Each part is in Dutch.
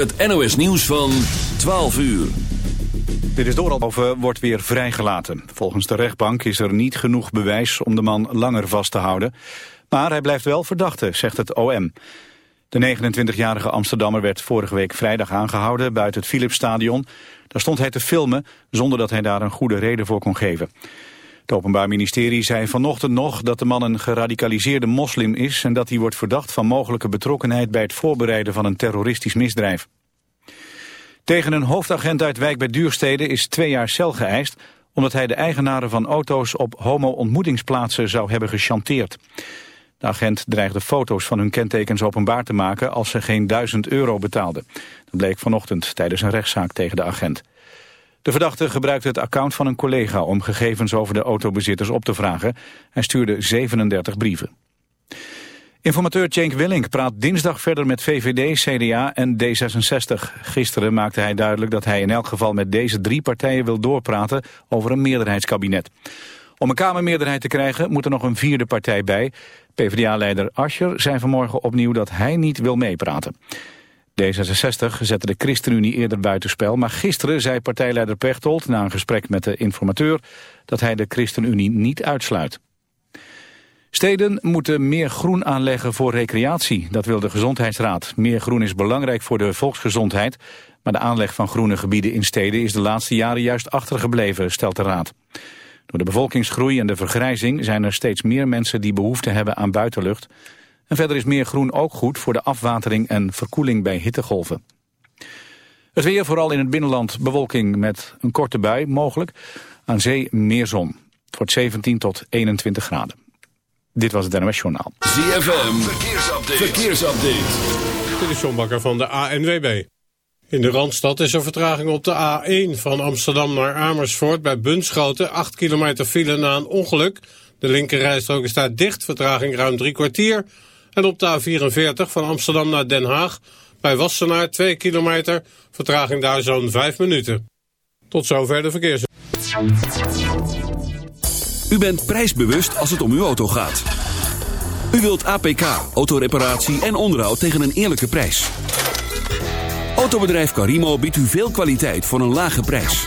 het NOS nieuws van 12 uur. Dit is Dooralboven wordt weer vrijgelaten. Volgens de rechtbank is er niet genoeg bewijs om de man langer vast te houden. Maar hij blijft wel verdachte, zegt het OM. De 29-jarige Amsterdammer werd vorige week vrijdag aangehouden buiten het Philipsstadion. Daar stond hij te filmen zonder dat hij daar een goede reden voor kon geven. Het Openbaar Ministerie zei vanochtend nog dat de man een geradicaliseerde moslim is... en dat hij wordt verdacht van mogelijke betrokkenheid bij het voorbereiden van een terroristisch misdrijf. Tegen een hoofdagent uit Wijk bij Duurstede is twee jaar cel geëist... omdat hij de eigenaren van auto's op homo-ontmoetingsplaatsen zou hebben gechanteerd. De agent dreigde foto's van hun kentekens openbaar te maken als ze geen duizend euro betaalden. Dat bleek vanochtend tijdens een rechtszaak tegen de agent. De verdachte gebruikte het account van een collega om gegevens over de autobezitters op te vragen. Hij stuurde 37 brieven. Informateur Cenk Willink praat dinsdag verder met VVD, CDA en D66. Gisteren maakte hij duidelijk dat hij in elk geval met deze drie partijen wil doorpraten over een meerderheidskabinet. Om een Kamermeerderheid te krijgen moet er nog een vierde partij bij. PvdA-leider Ascher zei vanmorgen opnieuw dat hij niet wil meepraten. D66 zette de ChristenUnie eerder buitenspel, maar gisteren zei partijleider Pechtold na een gesprek met de informateur dat hij de ChristenUnie niet uitsluit. Steden moeten meer groen aanleggen voor recreatie, dat wil de Gezondheidsraad. Meer groen is belangrijk voor de volksgezondheid, maar de aanleg van groene gebieden in steden is de laatste jaren juist achtergebleven, stelt de raad. Door de bevolkingsgroei en de vergrijzing zijn er steeds meer mensen die behoefte hebben aan buitenlucht. En verder is meer groen ook goed voor de afwatering en verkoeling bij hittegolven. Het weer, vooral in het binnenland, bewolking met een korte bui mogelijk. Aan zee meer zon. Het wordt 17 tot 21 graden. Dit was het NOS Journaal. ZFM, verkeersupdate. verkeersupdate. Dit is John Bakker van de ANWB. In de Randstad is er vertraging op de A1 van Amsterdam naar Amersfoort bij Bunschoten. 8 kilometer file na een ongeluk. De linkerrijstrook is daar dicht, vertraging ruim drie kwartier. En op de A44 van Amsterdam naar Den Haag bij Wassenaar 2 kilometer, vertraging daar zo'n 5 minuten. Tot zover de verkeers. U bent prijsbewust als het om uw auto gaat. U wilt APK, autoreparatie en onderhoud tegen een eerlijke prijs. Autobedrijf Carimo biedt u veel kwaliteit voor een lage prijs.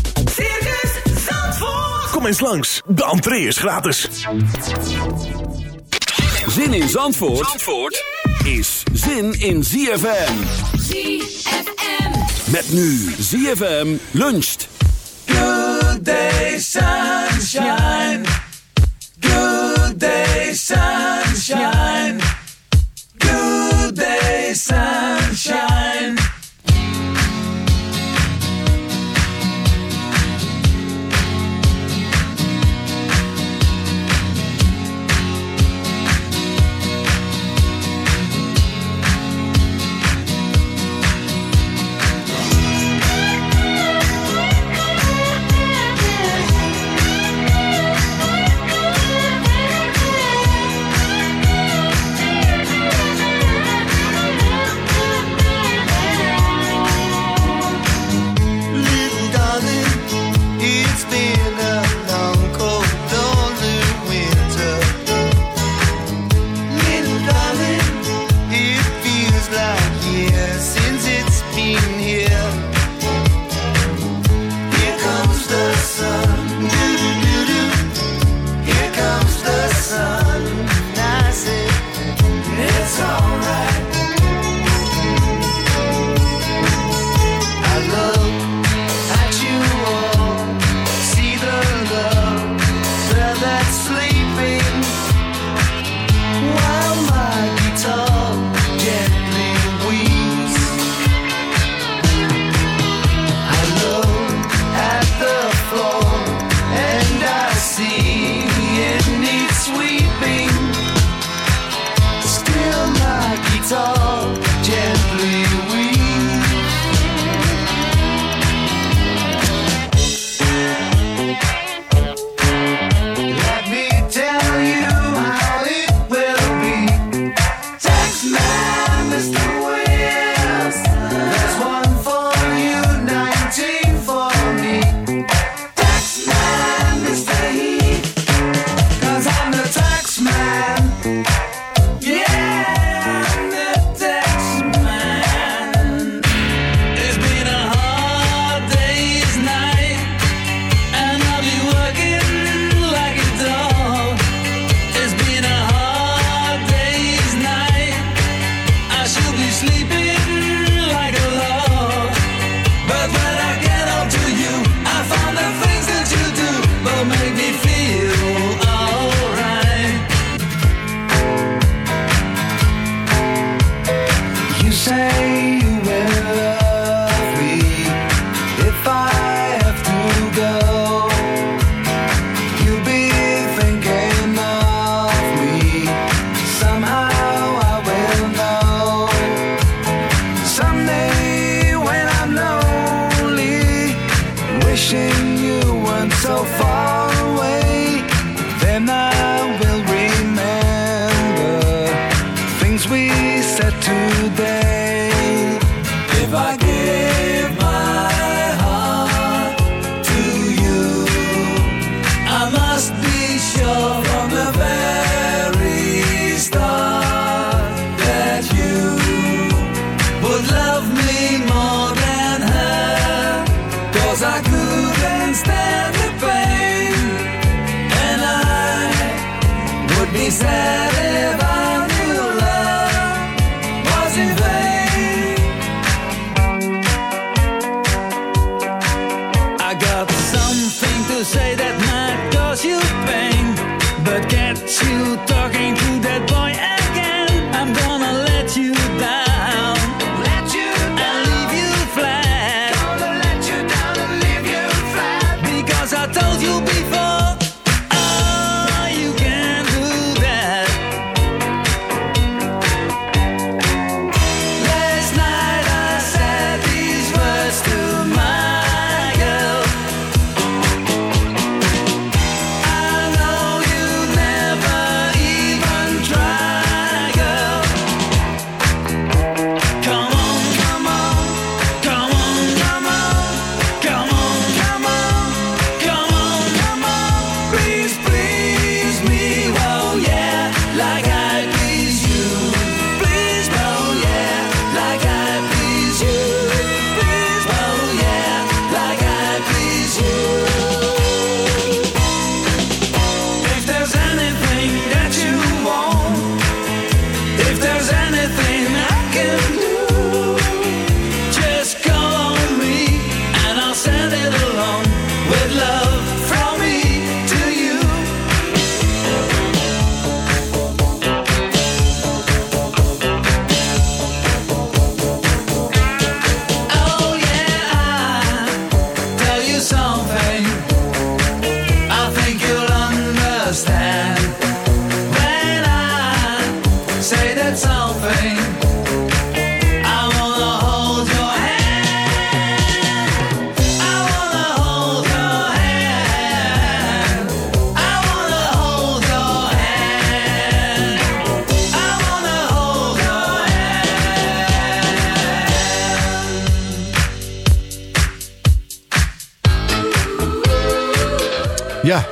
Kom eens langs, de entree is gratis. Zin in Zandvoort, Zandvoort is zin in ZFM. ZFM. Met nu ZFM luncht. Good day, sunshine. Good day, sunshine. Good day, sunshine. Cause I couldn't stand the pain, and I would be sad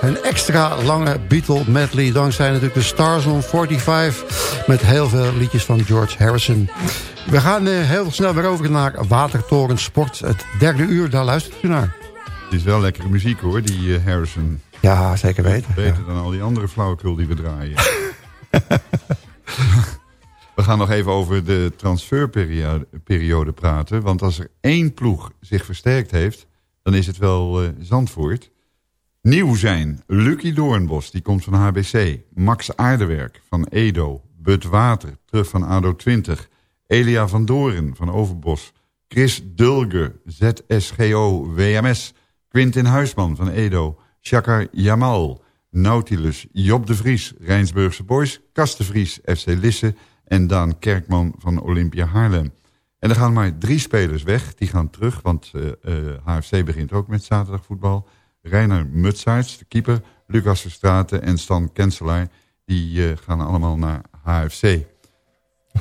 een extra lange Beatle medley. Dankzij natuurlijk de Stars on 45. Met heel veel liedjes van George Harrison. We gaan eh, heel snel weer over naar Watertoren Sport. Het derde uur, daar luistert u naar. Het is wel lekkere muziek hoor, die eh, Harrison. Ja, zeker weten. Beter dan al die andere flauwekul die we draaien. we gaan nog even over de transferperiode periode praten. Want als er één ploeg zich versterkt heeft... dan is het wel eh, Zandvoort. Nieuw zijn Lucky Doornbos, die komt van HBC. Max Aardewerk van Edo. Bud Water, terug van ADO 20. Elia van Doren van Overbos. Chris Dulger, ZSGO WMS. Quintin Huisman van Edo. Shakar Jamal. Nautilus, Job de Vries, Rijnsburgse Boys. Kas de Vries, FC Lisse. En Daan Kerkman van Olympia Haarlem. En er gaan maar drie spelers weg. Die gaan terug, want eh, eh, HFC begint ook met zaterdagvoetbal. Reiner Mutsaerts, de keeper. Lucas Verstraten en Stan Kenselaar. Die eh, gaan allemaal naar HFC.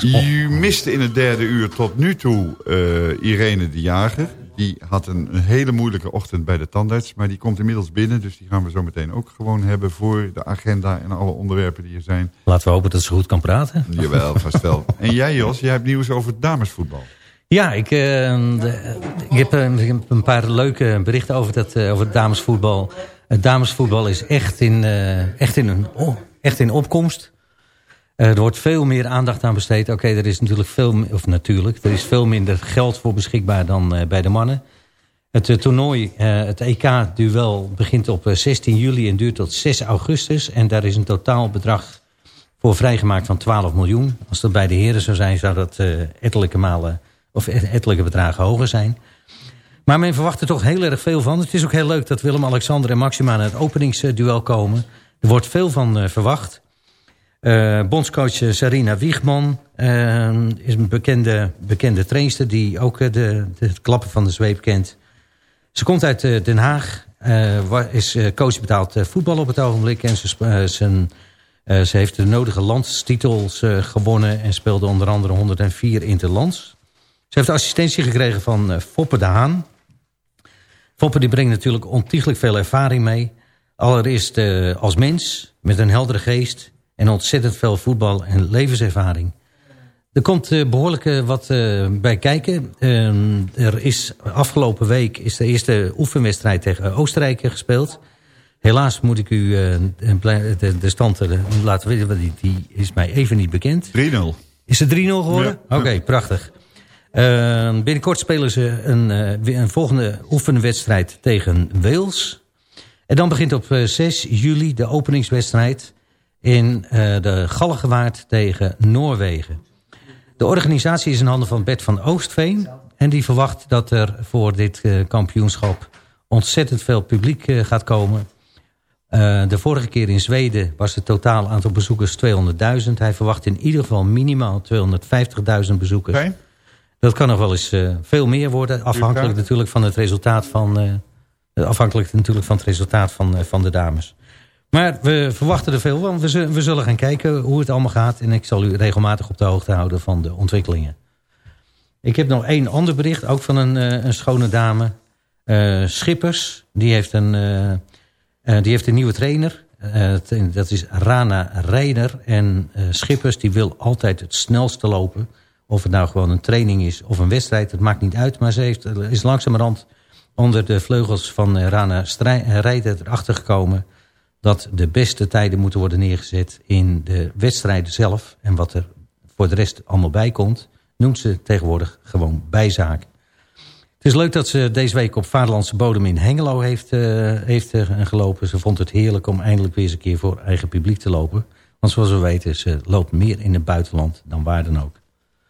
U miste in het derde uur tot nu toe eh, Irene de Jager. Die had een, een hele moeilijke ochtend bij de tandarts. Maar die komt inmiddels binnen. Dus die gaan we zo meteen ook gewoon hebben voor de agenda en alle onderwerpen die er zijn. Laten we hopen dat ze goed kan praten. Jawel, vast wel. En jij Jos, jij hebt nieuws over damesvoetbal. Ja, ik, eh, eh, ik heb een paar leuke berichten over, dat, eh, over het damesvoetbal. Het damesvoetbal is echt in, echt in, een, oh, echt in opkomst. Er wordt veel meer aandacht aan besteed. Oké, er is natuurlijk veel, of natuurlijk, er is veel minder geld voor beschikbaar dan bij de mannen. Het toernooi, het EK-duel, begint op eh, 16 juli en duurt tot 6 augustus. En daar is een totaal bedrag voor vrijgemaakt van 12 miljoen. Als dat bij de heren zou zijn, zou dat ettelijke malen of et- ettelijke bedragen hoger zijn. Maar men verwacht er toch heel erg veel van. Het is ook heel leuk dat Willem-Alexander en Maxima naar het openingsduel komen. Er wordt veel van eh, verwacht. Eh, bondscoach eh, Sarina Wiegman is een bekende, bekende trainster... die ook de, de, het klappen van de zweep kent. Ze komt uit Den Haag. is coach betaald voetbal op het ogenblik. En ze, zijn, ze heeft de nodige landstitels gewonnen. En speelde onder andere 104 interlands. Ze heeft assistentie gekregen van eh, Foppe de Haan. Foppe die brengt natuurlijk ontiegelijk veel ervaring mee. Allereerst eh, als mens, met een heldere geest... en ontzettend veel voetbal- en levenservaring. Er komt eh, behoorlijk eh, wat bij kijken. Ehm, er is afgelopen week is de eerste oefenwedstrijd tegen Oostenrijk gespeeld. Helaas moet ik u de, de stand laten weten, want die, die is mij even niet bekend. 3-0. Is het 3-0 geworden? Ja. Oké, prachtig. Eh, binnenkort spelen ze een, eh, een volgende oefenwedstrijd tegen Wales. En dan begint op eh, 6 juli de openingswedstrijd in eh, de Galgenwaard tegen Noorwegen. De organisatie is in handen van Bert van Oostveen. En die verwacht dat er voor dit eh, kampioenschap ontzettend veel publiek eh, gaat komen. Eh, de vorige keer in Zweden was het totaal aantal bezoekers 200.000. Hij verwacht in ieder geval minimaal 250.000 bezoekers. Dat kan nog wel eens eh, veel meer worden. Afhankelijk Duurt natuurlijk van het resultaat van, eh, afhankelijk natuurlijk van het resultaat van, eh, van de dames. Maar we verwachten er veel van. We zullen, we zullen gaan kijken hoe het allemaal gaat. En ik zal u regelmatig op de hoogte houden van de ontwikkelingen. Ik heb nog één ander bericht, ook van een, eh, een schone dame. Eh, Schippers, die heeft een, eh, eh, die heeft een nieuwe trainer. Eh, dat is Rana Reiner. En eh, Schippers die wil altijd het snelste lopen. Of het nou gewoon een training is of een wedstrijd, dat maakt niet uit. Maar ze heeft, is langzamerhand onder de vleugels van eh, Rana Strij- eh, erachter gekomen... dat de beste tijden moeten worden neergezet in de wedstrijden zelf. En wat er voor de rest allemaal bij komt... noemt ze tegenwoordig gewoon bijzaken. Het is leuk dat ze deze week op vaderlandse bodem in Hengelo heeft, eh, heeft gelopen. Ze vond het heerlijk om eindelijk weer eens een keer voor eigen publiek te lopen. Want zoals we weten, ze loopt meer in het buitenland dan waar dan ook.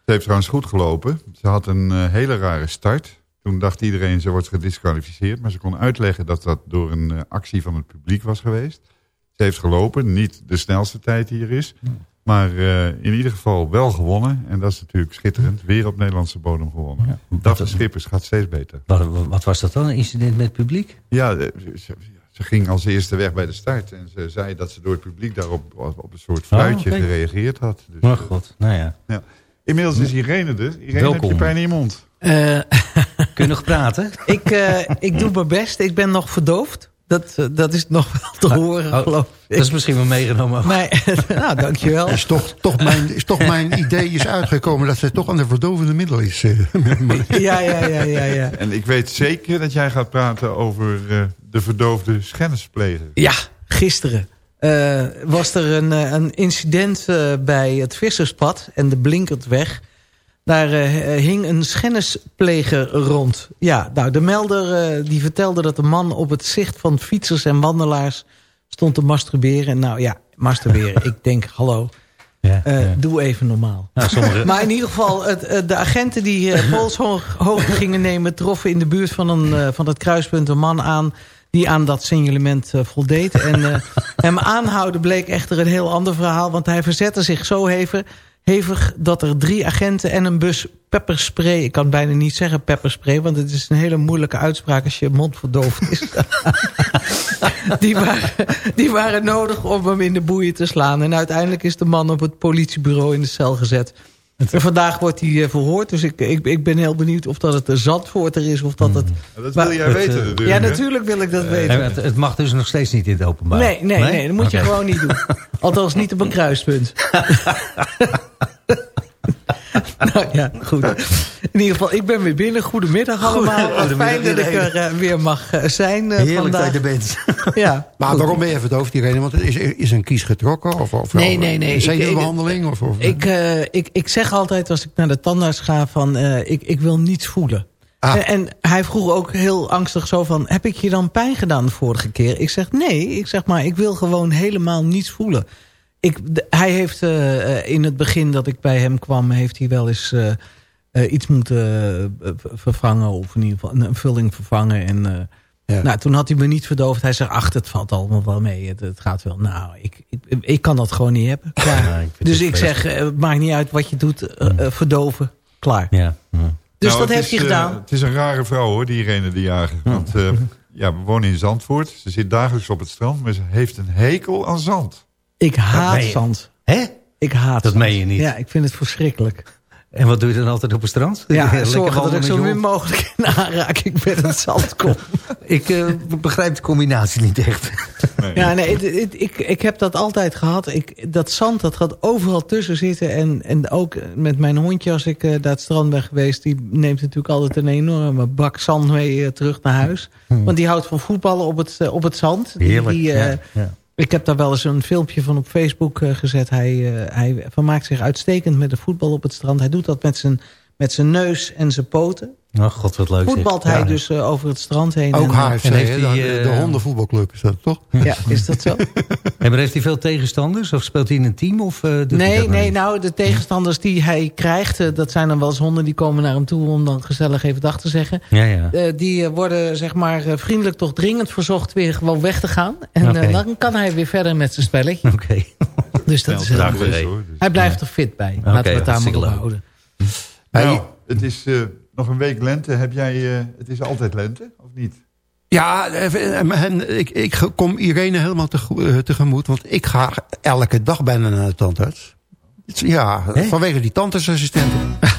Ze heeft trouwens goed gelopen. Ze had een eh, hele rare start. Toen dacht iedereen ze wordt gedisqualificeerd. Maar ze kon uitleggen dat dat door een eh, actie van het publiek was geweest. Ze heeft gelopen. Niet de snelste tijd die er is. Maar eh, in ieder geval wel gewonnen. En dat is natuurlijk schitterend. Weer op Nederlandse bodem gewonnen. Ja. Daphne Schippers gaat steeds beter. Wat, wat was dat dan? Een incident met het publiek? Ja, ze, ze ging als eerste weg bij de start. En ze zei dat ze door het publiek daarop op, een soort fluitje Oh, oké. gereageerd had. Dus, Oh god, nou ja. ja. Inmiddels is Irene er. Irene, heb je Welkom. pijn in je mond? Eh, Kun je nog praten? ik, eh, ik doe mijn best. Ik ben nog verdoofd. Dat, eh, dat is nog wel te horen, Oh, geloof ik. Dat is misschien wel meegenomen. Maar, nou, dankjewel. Is toch, toch, mijn, is toch mijn idee is uitgekomen dat zij toch aan de verdovende middel is. eh. Ja, ja, ja, ja, ja. En ik weet zeker dat jij gaat praten over eh, de verdoofde schennispleger. Ja, gisteren eh, was er een, eh, een incident eh, bij het Visserspad en de Blinkertweg. Daar hing een schennispleger rond. Ja, nou, de melder die vertelde dat de man op het zicht van fietsers en wandelaars stond te masturberen. Nou ja, masturberen. ik denk, hallo, Ja, ja. doe even normaal. Nou, sommige, Maar in ieder geval, het, de agenten die polshoogte gingen nemen... troffen in de buurt van, een, van het kruispunt een man aan... die aan dat signalement eh, voldeed. En eh, hem aanhouden bleek echter een heel ander verhaal... want hij verzette zich zo hevig, hevig dat er drie agenten en een bus pepperspray... ik kan bijna niet zeggen pepperspray... want het is een hele moeilijke uitspraak als je mond verdoofd is... die, waren, die waren nodig om hem in de boeien te slaan. En uiteindelijk is de man op het politiebureau in de cel gezet. En vandaag wordt hij eh, verhoord. Dus ik, ik, ik ben heel benieuwd of dat het een Zandvoorter is. Of dat het... Dat Maar- wil jij Het, weten eh, natuurlijk. Ja, natuurlijk wil ik dat Eh, weten. het, het mag dus nog steeds niet in het openbaar. Nee, nee, nee, dat moet je gewoon niet doen. Althans niet op een kruispunt. nou ja, goed. In ieder geval, ik ben weer binnen. Goedemiddag allemaal. Fijn dat ik er eh, weer mag eh, zijn eh, Heerlijk dat vandaag. je er bent. Ja, maar waarom ben je verdoofd, Irene? Want is, is een kies getrokken? Of, of Nee, nee, nee. Een Ik- ik- zenuwbehandeling? Of, of, Ik, ik, ik zeg altijd als ik naar de tandarts ga van ik, ik wil niets voelen. Ah. En, en hij vroeg ook heel angstig zo van heb ik je dan pijn gedaan de vorige keer? Ik zeg nee, ik zeg maar ik wil gewoon helemaal niets voelen. Ik, de- hij heeft eh, eh, in het begin dat ik bij hem kwam heeft hij wel eens eh, iets moeten vervangen of in ieder geval een, een vulling vervangen en... eh, Ja. nou, toen had hij me niet verdoofd. Hij zegt, ach, het valt allemaal wel mee. Het, het gaat wel. Nou, ik, ik, ik kan dat gewoon niet hebben. Ja, ik dus ik zeg, het maakt niet uit wat je doet. eh, verdoven. Klaar. Ja. ja. Dus Nou, dat heeft is, hij gedaan. het is een rare vrouw hoor, die Irene de Jager. Want eh, ja, we wonen in Zandvoort. Ze zit dagelijks op het strand, maar ze heeft een hekel aan zand. Ik haat zand. Hè? Ik haat Dat zand. meen je niet. Ja, ik vind het verschrikkelijk. En wat doe je dan altijd op het strand? Ja, Lekker zorgen dat ik zo min mogelijk in aanraking met het zand kom. Ik eh, begrijp de combinatie niet echt. Ja, nee, het- het- ik, ik heb dat altijd gehad. Ik, dat zand, dat gaat overal tussen zitten. En, en ook met mijn hondje, als ik eh naar het strand ben geweest... die neemt natuurlijk altijd een enorme bak zand mee eh, terug naar huis. Want die houdt van voetballen op het, op het zand. Die- Heerlijk. die, eh, ja, ja. Ik heb daar wel eens een filmpje van op Facebook eh, gezet. Hij, eh, hij vermaakt zich uitstekend met de voetbal op het strand. Hij doet dat met zijn, met zijn neus en zijn poten. Oh god, wat leuk. Voetbalt hij Ja. dus eh, over het strand heen. Ook en, eh, HFC, en heeft hij, de, de eh, hondenvoetbalclub is dat toch? Ja, is dat zo? Maar heeft hij veel tegenstanders? Of speelt hij in een team? Of, eh, Nee, nog nee, niet? nou, de tegenstanders die hij krijgt... dat zijn dan wel eens honden die komen naar hem toe... om dan gezellig even dag te zeggen. Ja, ja. Eh, die worden, zeg maar, vriendelijk toch dringend verzocht... weer gewoon weg te gaan. En Oké. dan kan hij weer verder met zijn spelletje. Oké. Dus dat is heel Dag goed. Dus- Hij blijft er fit bij. Oké, Laten we het daar maar op houden. Nou, het is eh, nog een week lente. Heb jij, eh, het is altijd lente, of niet? Ja, en ik, ik kom Irene helemaal eh, tegemoet. Want ik ga elke dag bijna naar de tandarts. Ja, vanwege die tandartsassistenten.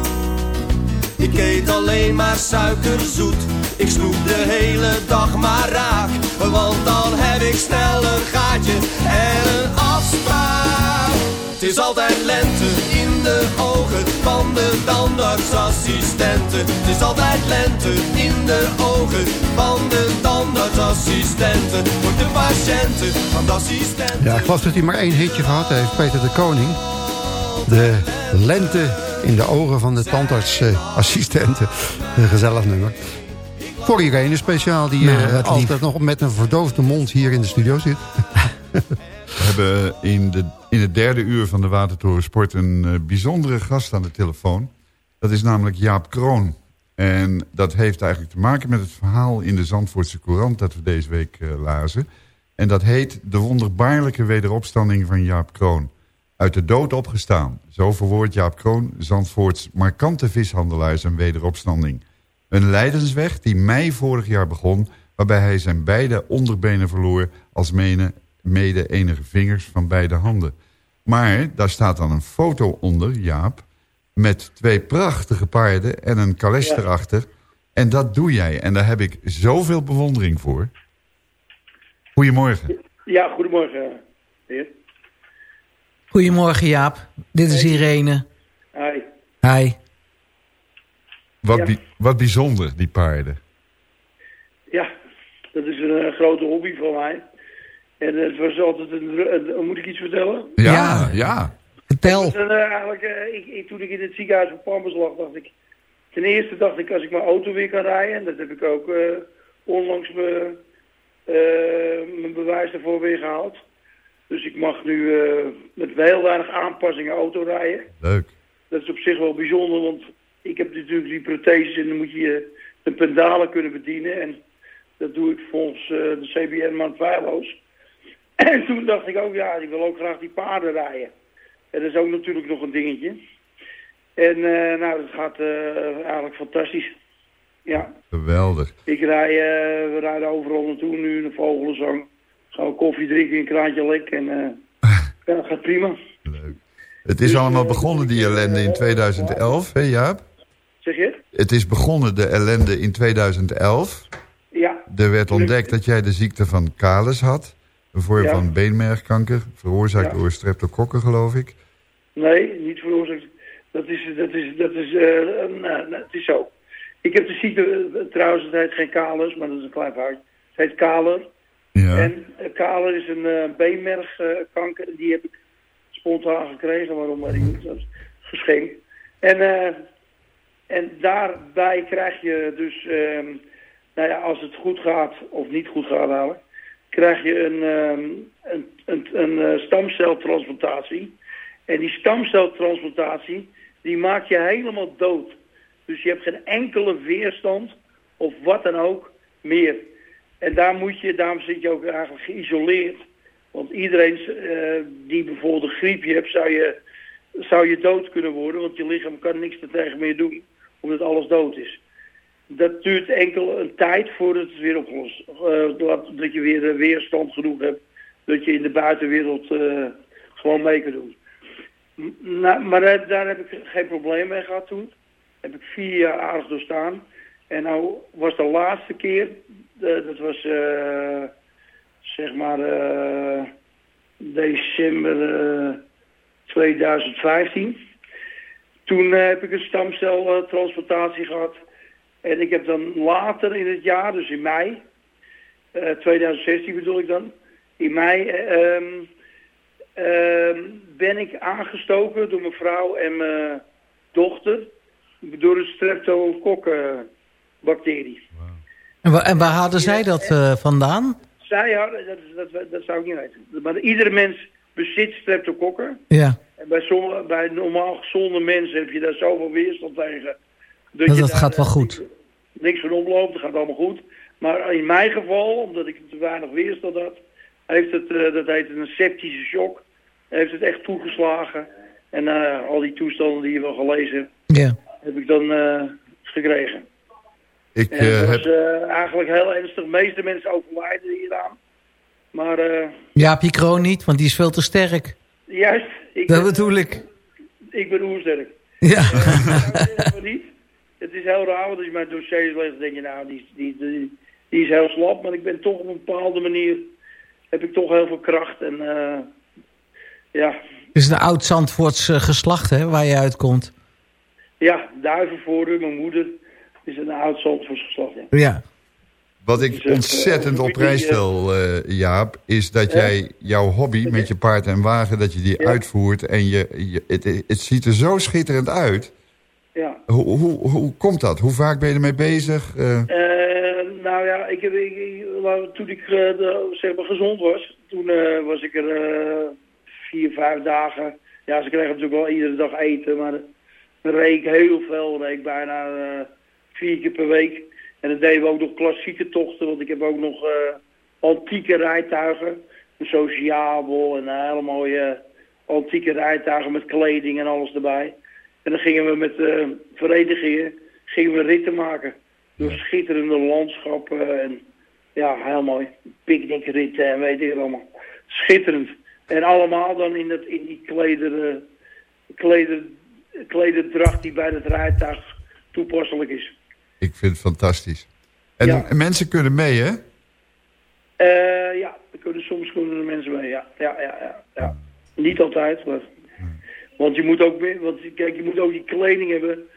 Ik eet alleen maar suikerzoet. Ik snoep de hele dag maar raak. Want dan heb ik snel een gaatje en een afspraak. Het is altijd lente in de ogen van de tandartsassistenten. Het is altijd lente in de ogen van de tandartsassistenten. Voor de patiënten van de assistenten. Ja, ik geloof dat hij maar één hitje gehad heeft. Peter de Koning. De lente in de ogen van de tandartsassistenten. Een gezellig nummer. Voor Irene speciaal, die Nou, eh, altijd nog met een verdoofde mond hier in de studio zit. We hebben in, de, in het derde uur van de Watertoren Sport een eh, bijzondere gast aan de telefoon. Dat is namelijk Jaap Kroon. En dat heeft eigenlijk te maken met het verhaal in de Zandvoortse Courant... dat we deze week eh, lazen. En dat heet De wonderbaarlijke wederopstanding van Jaap Kroon. Uit de dood opgestaan. Zo verwoordt Jaap Kroon Zandvoorts markante vishandelaar zijn wederopstanding. Een lijdensweg die mei vorig jaar begon... waarbij hij zijn beide onderbenen verloor... als mene, mede enige vingers van beide handen. Maar daar staat dan een foto onder, Jaap... met twee prachtige paarden en een kales erachter. En dat doe jij. En daar heb ik zoveel bewondering voor. Goedemorgen. Ja, goedemorgen, heer. Goedemorgen Jaap, dit is Irene. Hi. Hi. Wat, Ja. bi- wat bijzonder, die paarden. Ja, dat is een eh, grote hobby van mij. En het was altijd een... een- moet ik iets vertellen? Ja, Ja. ja. Vertel. En, eh, eigenlijk, eh, ik, ik, toen ik in het ziekenhuis van Pampers lag, dacht ik... Ten eerste dacht ik, als ik mijn auto weer kan rijden... en dat heb ik ook eh, onlangs me, eh, mijn bewijs daarvoor weer gehaald. Dus ik mag nu eh, met heel weinig aanpassingen auto rijden. Leuk. Dat is op zich wel bijzonder, want ik heb natuurlijk die protheses en dan moet je de pedalen kunnen bedienen. En Dat doe ik volgens eh, de CBN man feilloos. En toen dacht ik ook, ja, ik wil ook graag die paarden rijden. En dat is ook natuurlijk nog een dingetje. En eh, nou, dat gaat eigenlijk fantastisch. Ja, Geweldig. ik rij, we rijden overal naartoe nu, een vogelenzang. Gaan we koffie drinken, een kraantje lek en eh, ja, dat gaat prima. Het is allemaal begonnen, die ellende, in 2011, hè Jaap? Zeg je? Het is begonnen, de ellende, in 2011. Ja. Er werd ontdekt dat jij de ziekte van Kalus had. Een vorm Ja. van beenmergkanker, veroorzaakt Ja. door streptokokken, geloof ik. Nee, niet veroorzaakt. Dat is, dat is, dat is, eh, nou, nou, het is zo. Ik heb de ziekte, eh, trouwens, het heet geen kalus, maar dat is een klein foutje. Het heet kaler. En eh, kaler is een eh, beenmergkanker. die heb ik spontaan gekregen. Waarom weet ik niet. Dat geschenk. En, eh, en daarbij krijg je dus, ehm, nou ja, als het goed gaat, of niet goed gaat eigenlijk, krijg je een, ehm, een, een, een stamceltransplantatie. En die stamceltransplantatie, die maakt je helemaal dood. Dus je hebt geen enkele weerstand of wat dan ook meer. En daar moet je, daarom zit je ook eigenlijk geïsoleerd. Want iedereen eh, die bijvoorbeeld een griepje hebt, zou je, zou je dood kunnen worden. Want je lichaam kan niks tegen meer doen, omdat alles dood is. Dat duurt enkel een tijd voordat het weer opgelost eh, dat, je weer eh, weerstand genoeg hebt. Dat je in de buitenwereld gewoon mee kan doen. Maar daar heb ik geen probleem mee gehad toen. Heb ik vier jaar aardig doorstaan. En nou was de laatste keer, eh, dat was eh, zeg maar eh, december eh, 2015. Toen heb ik een stamceltransplantatie gehad. En ik heb dan later in het jaar, dus in mei, eh, 2016 bedoel ik dan, in mei eh, ehm, ehm, ben ik aangestoken door mijn vrouw en mijn dochter door een streptokokkenbacterie. En, wa- en waar hadden zij dat eh, vandaan? Zij hadden, dat, dat, dat zou ik niet weten. Maar iedere mens bezit streptokokken. Ja. En bij, sommige, bij normaal gezonde mensen heb je daar zoveel weerstand tegen. Dat, dat gaat wel eh, goed. niks van oploopt, dat gaat allemaal goed. Maar in mijn geval, omdat ik te weinig weerstand had, heeft het, eh, dat heet een septische shock, heeft het echt toegeslagen. En eh, al die toestanden die je wel gelezen hebt, heb ik dan gekregen. Ik En eh, dat was heb... eh, eigenlijk heel ernstig. De meeste mensen overlijden hieraan. Maar eh, Jaapie Kroon niet, want die is veel te sterk. juist, ik Dat ben, bedoel ik. ik ben oersterk. Ja. maar niet. Het is heel raar, want als je mijn dossiers leest, dan denk je nou, die, die, die, die is heel slap. Maar ik ben toch op een bepaalde manier, heb ik toch heel veel kracht. En eh, ja, Het is een oud Zandvoorts eh, geslacht, hè, waar je uitkomt. ja, duivenvoorder, mijn moeder, is een oud Zandvoorts geslacht. Ja. Ja. Wat ik Dus, eh, ontzettend eh, op prijs stel, eh, Jaap, is dat jij jouw hobby met je paard en wagen, dat je die Ja. uitvoert. En je, je, het, het ziet er zo schitterend uit. ja. Hoe, hoe, hoe komt dat? Hoe vaak ben je ermee bezig? Eh, Eh, nou ja, ik heb, ik, ik- toen ik eh, de- zeg maar gezond was, toen eh, was ik er eh, vier, vijf dagen. Ja, ze kregen natuurlijk wel iedere dag eten, maar ik heel veel, reed ik bijna eh, vier keer per week. En dan deden we ook nog klassieke tochten, want ik heb ook nog eh, antieke rijtuigen. Een sociabel en een hele mooie antieke rijtuigen met kleding en alles erbij. En dan gingen we met eh verenigingen gingen we ritten maken. Door schitterende landschappen en ja, heel mooi. Picknickritten en weet ik het allemaal. Schitterend. En allemaal dan in, het, in die kleder, eh, kleder, klederdracht die bij het rijtuig toepasselijk is. Ik vind het fantastisch. En Ja. mensen kunnen mee, hè? Eh, ja, er kunnen soms kunnen mensen mee, ja. Ja, ja, ja, ja. Niet altijd, maar... Want je moet ook, want kijk, je moet ook die kleding hebben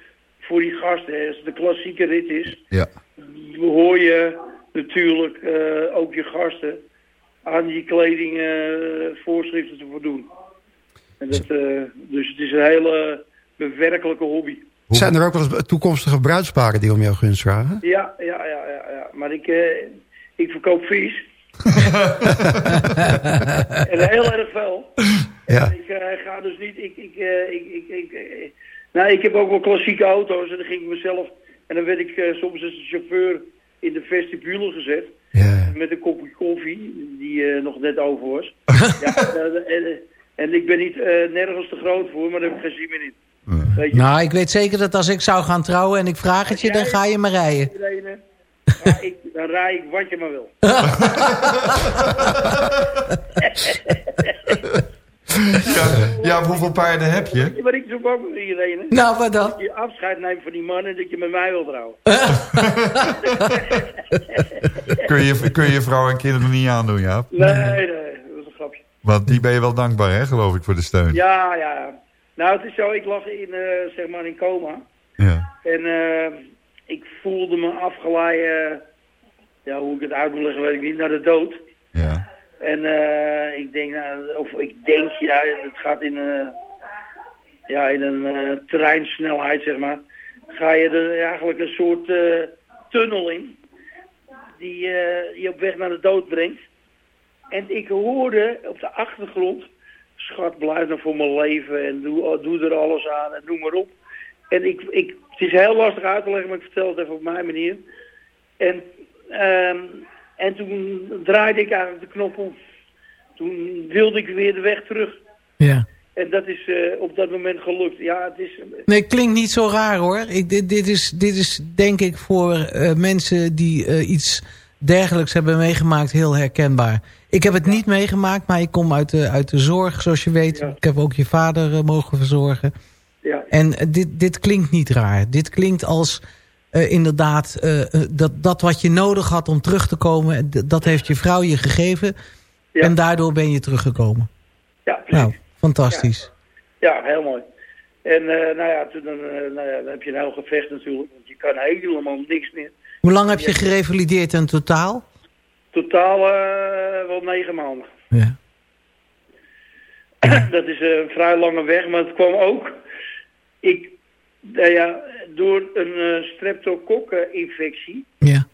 voor die gasten. Als het de klassieke rit is, Ja. hoor je natuurlijk eh, ook je gasten aan die kleding eh, voorschriften te voldoen. En dat, dus het is een hele bewerkelijke hobby. Zijn er ook wel eens toekomstige bruidsparen die om jouw gunst vragen? Ja, ja, ja, ja, ja. Maar ik, eh, ik verkoop vis. en heel erg veel. Ja. Ik eh, ga dus niet. Ik, ik, eh, ik, ik, ik, nou, ik heb ook wel klassieke auto's en dan ging ik mezelf. En dan werd ik soms als chauffeur in de vestibule gezet. Ja. Met een kopje koffie, die nog net over was. ja, en, en ik ben niet nergens te groot voor, maar daar heb ik geen zin meer in. Weet je? Nou, ik weet zeker dat als ik zou gaan trouwen en ik vraag het je, dan ga je maar rijden. Iedereen, eh, ja, ik, dan rij ik wat je maar wil. Ja, ja, hoeveel paarden heb je? Weet je wat ik zo bang ben, iedereen? Nou, wat dan? Dat je afscheid neemt van die man en dat je met mij wil trouwen. Kun je, kun je je vrouw en kinderen niet aandoen, ja? Nee, nee, dat is een grapje. Want die ben je wel dankbaar, hè, geloof ik, voor de steun. Ja, ja. Nou, het is zo, ik lag in, eh, zeg maar in coma. Ja. En eh, ik voelde me afgeleiden, ja, hoe ik het uit moet leggen, weet ik niet, naar de dood. Ja. En eh, ik denk, nou, of ik denk, ja, het gaat in, eh, ja, in een eh, treinsnelheid, zeg maar. Ga je er eigenlijk een soort eh, tunnel in, die eh, je op weg naar de dood brengt. En ik hoorde op de achtergrond, schat, blijf nou voor mijn leven en doe, doe er alles aan en noem maar op. En ik, ik, het is heel lastig uit te leggen, maar ik vertel het even op mijn manier. En, ehm, en toen draaide ik eigenlijk de knop om. Toen wilde ik weer de weg terug. Ja. En dat is eh, op dat moment gelukt. Ja, het is... Nee, klinkt niet zo raar hoor. Ik, dit, dit, is, dit is denk ik voor eh, mensen die eh, iets dergelijks hebben meegemaakt heel herkenbaar. Ik heb het niet meegemaakt, maar ik kom uit de, uit de zorg, zoals je weet. Ik heb ook je vader eh, mogen verzorgen. Ja. En eh, dit, dit klinkt niet raar. Dit klinkt als eh, inderdaad dat, dat wat je nodig had om terug te komen... dat heeft je vrouw je gegeven. En daardoor ben je teruggekomen. Ja, precies. Nou, fantastisch. Ja, heel mooi. En nou ja, toen, nou ja, dan heb je een heel gevecht natuurlijk. Want je kan helemaal niks meer. Hoe lang heb je gerevalideerd in totaal? Totaal eh, wel negen maanden. Ja. dat is eh, een vrij lange weg, maar het kwam ook. Ik, nou ja, door een uh, streptokokkeninfectie. Ja.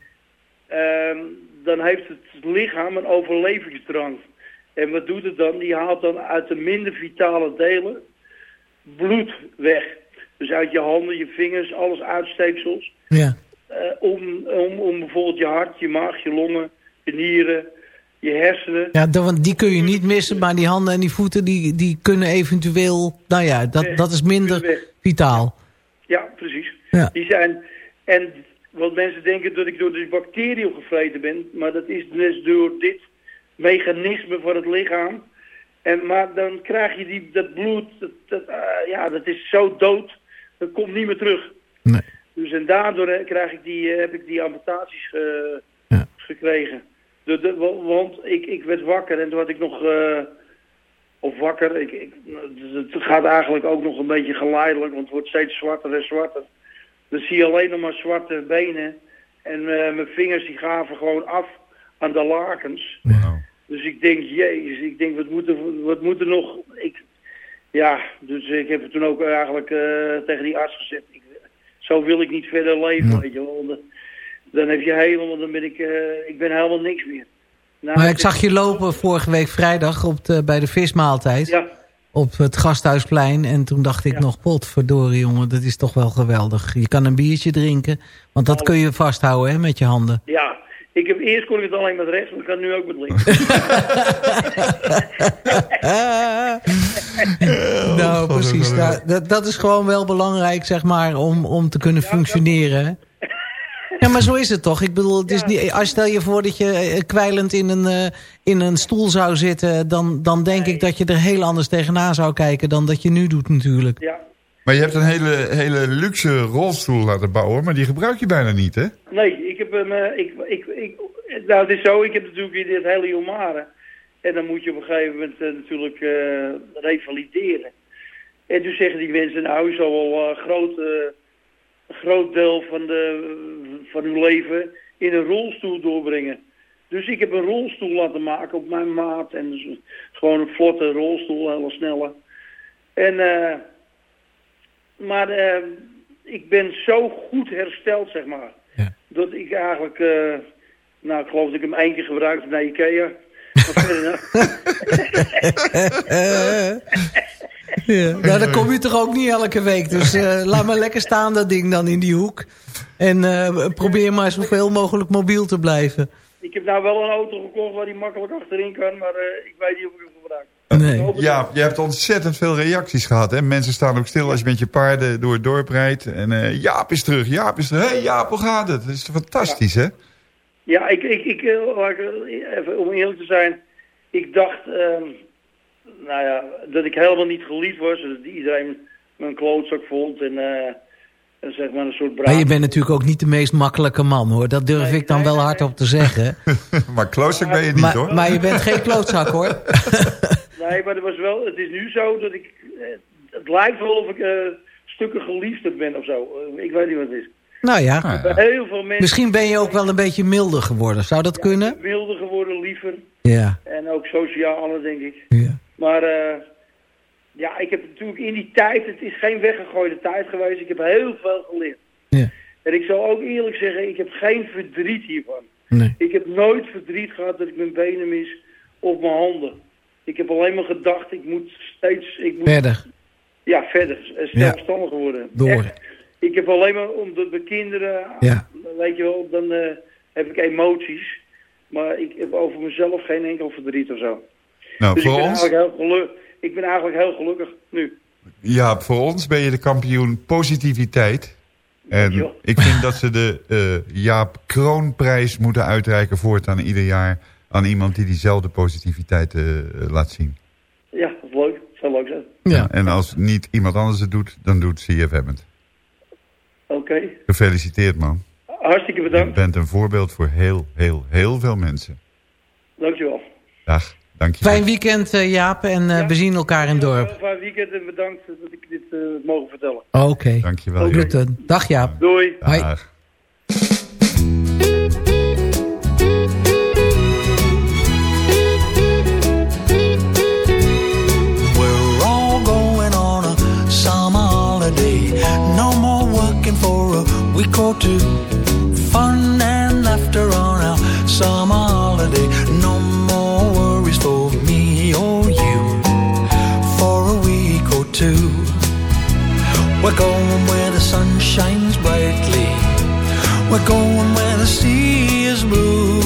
ehm, dan heeft het lichaam een overlevingsdrang. En wat doet het dan? Die haalt dan uit de minder vitale delen bloed weg. Dus uit je handen, je vingers, alles uitsteeksels. Ja. Eh, om, om, om bijvoorbeeld je hart, je maag, je longen, je nieren, je hersenen. Ja, dan- want die kun je niet missen, maar die handen en die voeten die, die kunnen eventueel... Nou ja, dat, dat is minder vitaal. Ja, precies. Ja. Die zijn, en wat mensen denken dat ik door de bacteriën gevreten ben, maar dat is dus door dit mechanisme van het lichaam. En, maar dan krijg je die, dat bloed, dat, dat, eh, ja, dat is zo dood, dat komt niet meer terug. Nee. Dus en daardoor eh, krijg ik die, eh, heb ik die amputaties ge- gekregen. De, de, wa- want ik, ik werd wakker en toen had ik nog, eh, of wakker, ik, ik, het gaat eigenlijk ook nog een beetje geleidelijk, want het wordt steeds zwarter en zwarter. Dan zie je alleen nog maar zwarte benen en eh, mijn vingers die gaven gewoon af aan de lakens. Dus ik denk, jezus, ik denk, wat moet er, wat moet er nog? Ik, ja, dus ik heb het toen ook eigenlijk eh, tegen die arts gezegd. Ik, zo wil ik niet verder leven, weet je wel. Dan, heb je helemaal, dan ben ik, eh, ik ben helemaal niks meer. Nou, Maar ik zag je lopen vorige week vrijdag op de, bij de vismaaltijd. Ja. Op het Gasthuisplein. En toen dacht ik nog, potverdorie jongen, dat is toch wel geweldig. Je kan een biertje drinken, want dat kun je vasthouden hè, met je handen. Ja, ik heb eerst kon ik het alleen met rechts, maar ik kan nu ook met links. nou, precies. Nou, dat, dat is gewoon wel belangrijk, zeg maar, om, om te kunnen functioneren. Ja, maar zo is het toch? Ik bedoel, het is niet, als stel je voor dat je eh, kwijlend in een, eh, in een stoel zou zitten... Dan, dan denk ik dat je er heel anders tegenaan zou kijken dan dat je nu doet natuurlijk. Ja. Maar je hebt een hele, hele luxe rolstoel laten bouwen, maar die gebruik je bijna niet, hè? Nee, ik heb hem, eh, ik, ik, ik, nou het is zo, ik heb natuurlijk weer dit hele Jomare. En dan moet je op een gegeven moment natuurlijk eh, revalideren. En toen zeggen die mensen, nou, je zal wel eh, groot, eh, een groot deel van, de, van uw leven in een rolstoel doorbrengen. Dus ik heb een rolstoel laten maken op mijn maat. En dus gewoon een vlotte rolstoel, hele snelle. En, eh, maar eh, ik ben zo goed hersteld, zeg maar. Dat ik eigenlijk, eh, nou ik geloof dat ik hem één keer gebruikte naar Ikea. Maar verder, Ja. Nou, dan kom je toch ook niet elke week. Dus eh, laat maar lekker staan dat ding dan in die hoek. En eh, probeer maar zoveel mogelijk mobiel te blijven. Ik heb nou wel een auto gekocht waar die makkelijk achterin kan, maar eh, ik weet niet of ik hem gebruik. Nee. Ja, je hebt ontzettend veel reacties gehad. Hè? Mensen staan ook stil als je met je paarden door het dorp rijdt. En eh, Jaap is terug, Jaap is terug. Hé hey, Jaap, hoe gaat het? Dat is fantastisch, hè? Ja, ik, ik, ik, even om eerlijk te zijn, ik dacht, ehm, nou ja, dat ik helemaal niet geliefd was. Dat iedereen me een klootzak vond en eh, zeg maar een soort Maar je bent natuurlijk ook niet de meest makkelijke man, hoor. Dat durf ik dan wel hardop te zeggen. maar klootzak ben je niet, maar, hoor. Maar je bent geen klootzak, hoor. Nee, maar het was wel, het is nu zo dat ik, eh, het lijkt wel of ik eh, stukken geliefder ben of zo. Ik weet niet wat het is. Nou ja. Bij heel veel mensen Misschien ben je ook wel een beetje milder geworden. Zou dat kunnen? milder geworden, liever. Ja. En ook socialer, denk ik. Ja. Maar eh, ja, ik heb natuurlijk in die tijd, het is geen weggegooide tijd geweest. Ik heb heel veel geleerd. Ja. En ik zal ook eerlijk zeggen, ik heb geen verdriet hiervan. Nee. Ik heb nooit verdriet gehad dat ik mijn benen mis of mijn handen. Ik heb alleen maar gedacht, ik moet steeds... Ik moet, Verder. Ja, verder. eh, Zelfstandiger worden. Door. Echt. Ik heb alleen maar, omdat mijn kinderen, Ja. weet je wel, dan eh, heb ik emoties. Maar ik heb over mezelf geen enkel verdriet of zo. Nou, dus ik voor ben, ons, eigenlijk heel geluk, ik ben eigenlijk heel gelukkig nu. ja, voor ons ben je de kampioen positiviteit. En ik vind dat ze de eh, Jaap Kroonprijs moeten uitreiken voortaan ieder jaar... aan iemand die diezelfde positiviteit eh, laat zien. Ja, dat is leuk. Dat zou leuk zijn. Ja. En als niet iemand anders het doet, dan doet CFM het. Oké. Gefeliciteerd, man. Hartstikke Je bedankt. bent een voorbeeld voor heel, heel, heel veel mensen. Dankjewel. Dag, dank je. Fijn weekend, eh, Jaap. En eh, we zien elkaar in het dorp. Fijn weekend en bedankt dat ik dit eh, mogen vertellen. Oké. Dank je wel. Groeten. Dag, Jaap. Doei. Hoi. Dag. We're all We're going where the sun shines brightly. We're going where the sea is blue.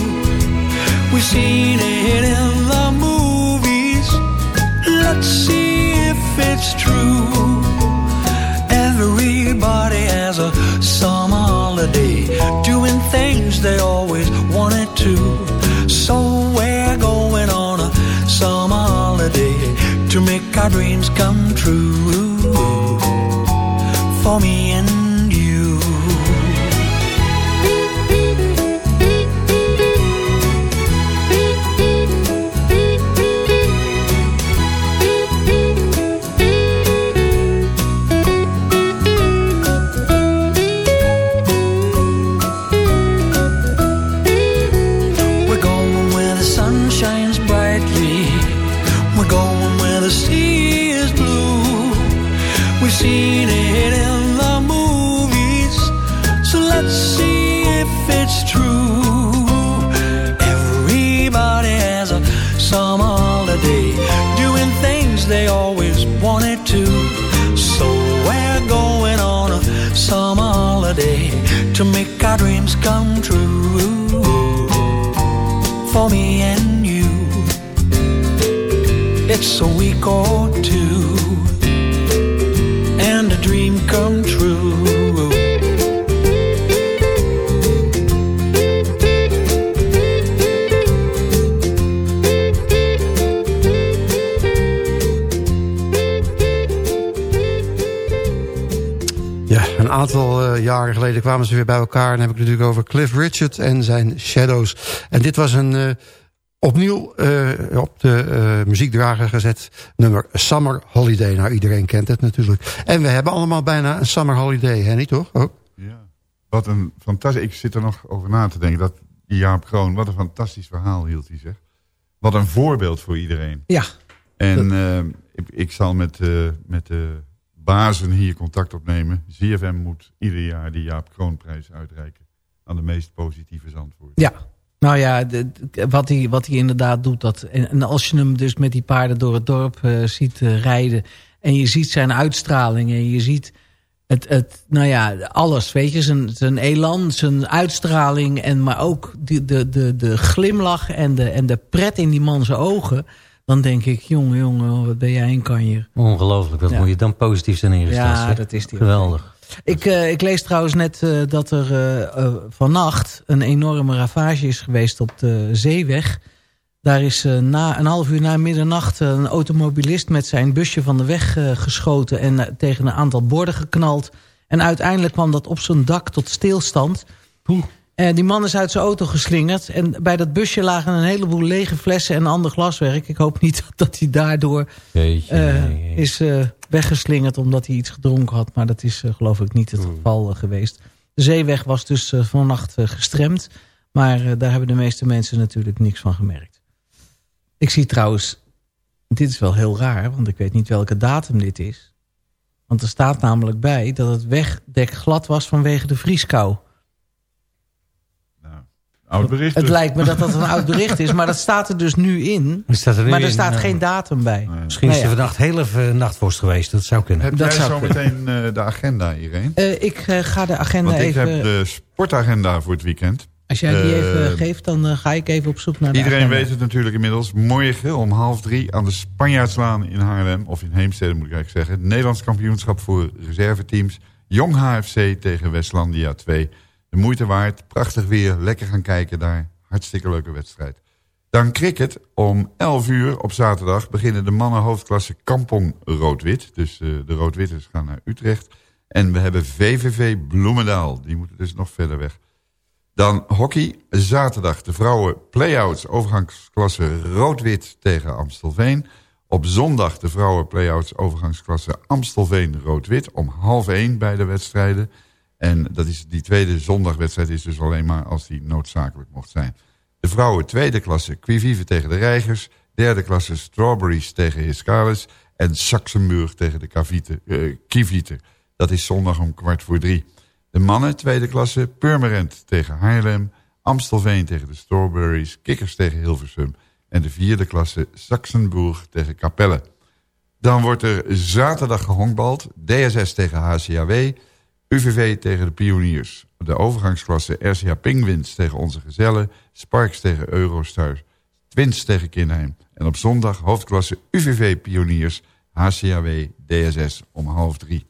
We've seen it in the movies. Let's see if it's true. Everybody has a summer holiday, doing things they always wanted to. So we're going on a summer holiday to make our dreams come true. For me to make our dreams come true for me and you. It's a week or two, aantal eh, jaren geleden kwamen ze weer bij elkaar. En dan heb ik het natuurlijk over Cliff Richard en zijn Shadows. En dit was een eh, opnieuw eh, op de eh, muziekdrager gezet nummer Summer Holiday. Nou, iedereen kent het natuurlijk. En we hebben allemaal bijna een Summer Holiday, hè niet toch? Ook? Ja. Wat een fantastisch... Ik zit er nog over na te denken. Dat Jaap Kroon, wat een fantastisch verhaal hield hij, zeg. Wat een voorbeeld voor iedereen. Ja. En eh, ik, ik zal met, eh, met de bazen hier contact opnemen. ZFM moet ieder jaar die Jaap Kroonprijs uitreiken. Aan de meest positieve zandvoort. Ja. Nou ja, wat hij, wat hij inderdaad doet. Dat, en, en als je hem dus met die paarden door het dorp eh, ziet eh, rijden... en je ziet zijn uitstraling en je ziet het, het, nou ja, alles, weet je. Zijn, zijn elan, zijn uitstraling. En, maar ook die, de, de, de glimlach en de, en de pret in die man zijn ogen. Dan denk ik, jongen, jongen, wat ben jij een kanjer. Ongelooflijk, wat Ja. moet je dan positief zijn ingesteld. Ja, dat is die. Geweldig. Ik, eh, ik lees trouwens net eh, dat er eh, vannacht een enorme ravage is geweest op de zeeweg. Daar is na een half uur na middernacht een automobilist met zijn busje van de weg geschoten en tegen een aantal borden geknald. En uiteindelijk kwam dat op zijn dak tot stilstand. Eh, die man is uit zijn auto geslingerd. En bij dat busje lagen een heleboel lege flessen en ander glaswerk. Ik hoop niet dat hij daardoor Jeetje, eh, nee, is eh, weggeslingerd omdat hij iets gedronken had. Maar dat is geloof ik niet het geval eh, geweest. De zeeweg was dus vannacht gestremd. Maar daar hebben de meeste mensen natuurlijk niks van gemerkt. Ik zie trouwens, dit is wel heel raar, want ik weet niet welke datum dit is. Want er staat namelijk bij dat het wegdek glad was vanwege de vrieskou. Oud bericht. Het dus. lijkt me dat dat een oud bericht is, maar dat staat er dus nu in. Er staat er nu maar er in, staat geen datum bij. Misschien is Nou er ja. vannacht heel even nachtvorst geweest. Dat zou kunnen. Heb Dat jij zou zo meteen eh, de agenda, Irene? Eh, ik eh, ga de agenda Want ik even... heb de sportagenda voor het weekend. Als jij die even Eh, geeft, dan eh, ga ik even op zoek naar de Iedereen agenda. weet het natuurlijk inmiddels. Morgen om half drie aan de Spanjaardslaan in Haarlem. Of in Heemstede moet ik eigenlijk zeggen. Het Nederlands kampioenschap voor reserveteams. Jong HFC tegen Westlandia 2. De moeite waard. Prachtig weer. Lekker gaan kijken daar. Hartstikke leuke wedstrijd. Dan cricket. Om 11 uur op zaterdag beginnen de mannen hoofdklasse Kampong Rood-Wit. Dus eh, de Rood-Witters gaan naar Utrecht. En we hebben VVV Bloemendaal. Die moeten dus nog verder weg. Dan hockey. Zaterdag de vrouwen play-outs overgangsklasse rood-wit tegen Amstelveen. Op zondag de vrouwen play-outs overgangsklasse Amstelveen rood-wit. Om half één bij de wedstrijden. En dat is, die tweede zondagwedstrijd is dus alleen maar als die noodzakelijk mocht zijn. De vrouwen tweede klasse Quivive tegen de Reigers. Derde klasse Strawberries tegen Hiscalis. En Saxenburg tegen de Kavite, eh, Kieviete. Dat is zondag om kwart voor drie. De mannen tweede klasse Purmerend tegen Haarlem. Amstelveen tegen de Strawberries. Kikkers tegen Hilversum. En de vierde klasse Saxenburg tegen Capelle. Dan wordt er zaterdag gehonkbald. DSS tegen HCAW. UVV tegen de Pioniers. De overgangsklasse RCA Penguins tegen Onze Gezellen. Sparks tegen Eurostars. Twins tegen Kinheim. En op zondag hoofdklasse UVV Pioniers. HCAW DSS om half drie.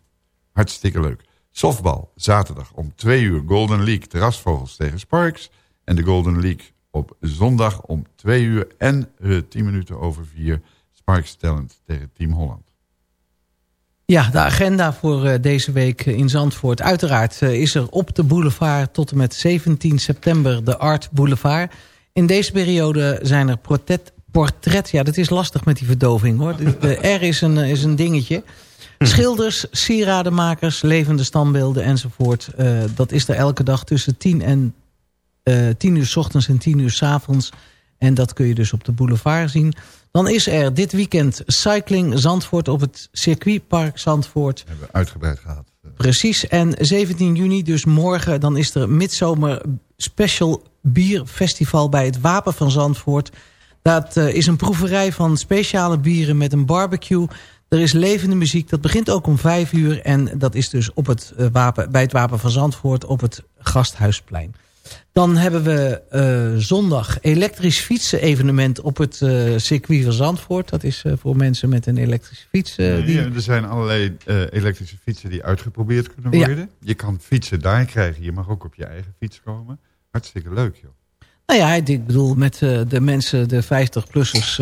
Hartstikke leuk. Softbal, zaterdag om twee uur Golden League terrasvogels tegen Sparks. En de Golden League op zondag om twee uur en eh, tien minuten over vier Sparks Talent tegen Team Holland. Ja, de agenda voor eh, deze week in Zandvoort. Uiteraard eh, is er op de boulevard tot en met 17 september de Art Boulevard. In deze periode zijn er portret, portret ja dat is lastig met die verdoving hoor. De, R is een, is een dingetje. Schilders, sieradenmakers, levende standbeelden enzovoort. Eh, dat is er elke dag tussen 10 en eh 10 uur s ochtends en 10 uur s avonds. En dat kun je dus op de boulevard zien. Dan is er dit weekend Cycling Zandvoort op het circuitpark Zandvoort. Hebben we uitgebreid gehad. Precies. En 17 juni, dus morgen, dan is er Midzomer Special Bierfestival bij het Wapen van Zandvoort. Dat eh, is een proeverij van speciale bieren met een barbecue. Er is levende muziek. Dat begint ook om 5 uur. En dat is dus op het, eh, wapen, bij het Wapen van Zandvoort op het Gasthuisplein. Dan hebben we eh, zondag elektrisch fietsen evenement op het eh, circuit van Zandvoort. Dat is eh, voor mensen met een elektrische fiets. die... Er zijn allerlei elektrische fietsen die uitgeprobeerd kunnen Ja. worden. Je kan fietsen daar krijgen. Je mag ook op je eigen fiets komen. Hartstikke leuk, joh. Nou ja, ik bedoel met de mensen, de 50-plussers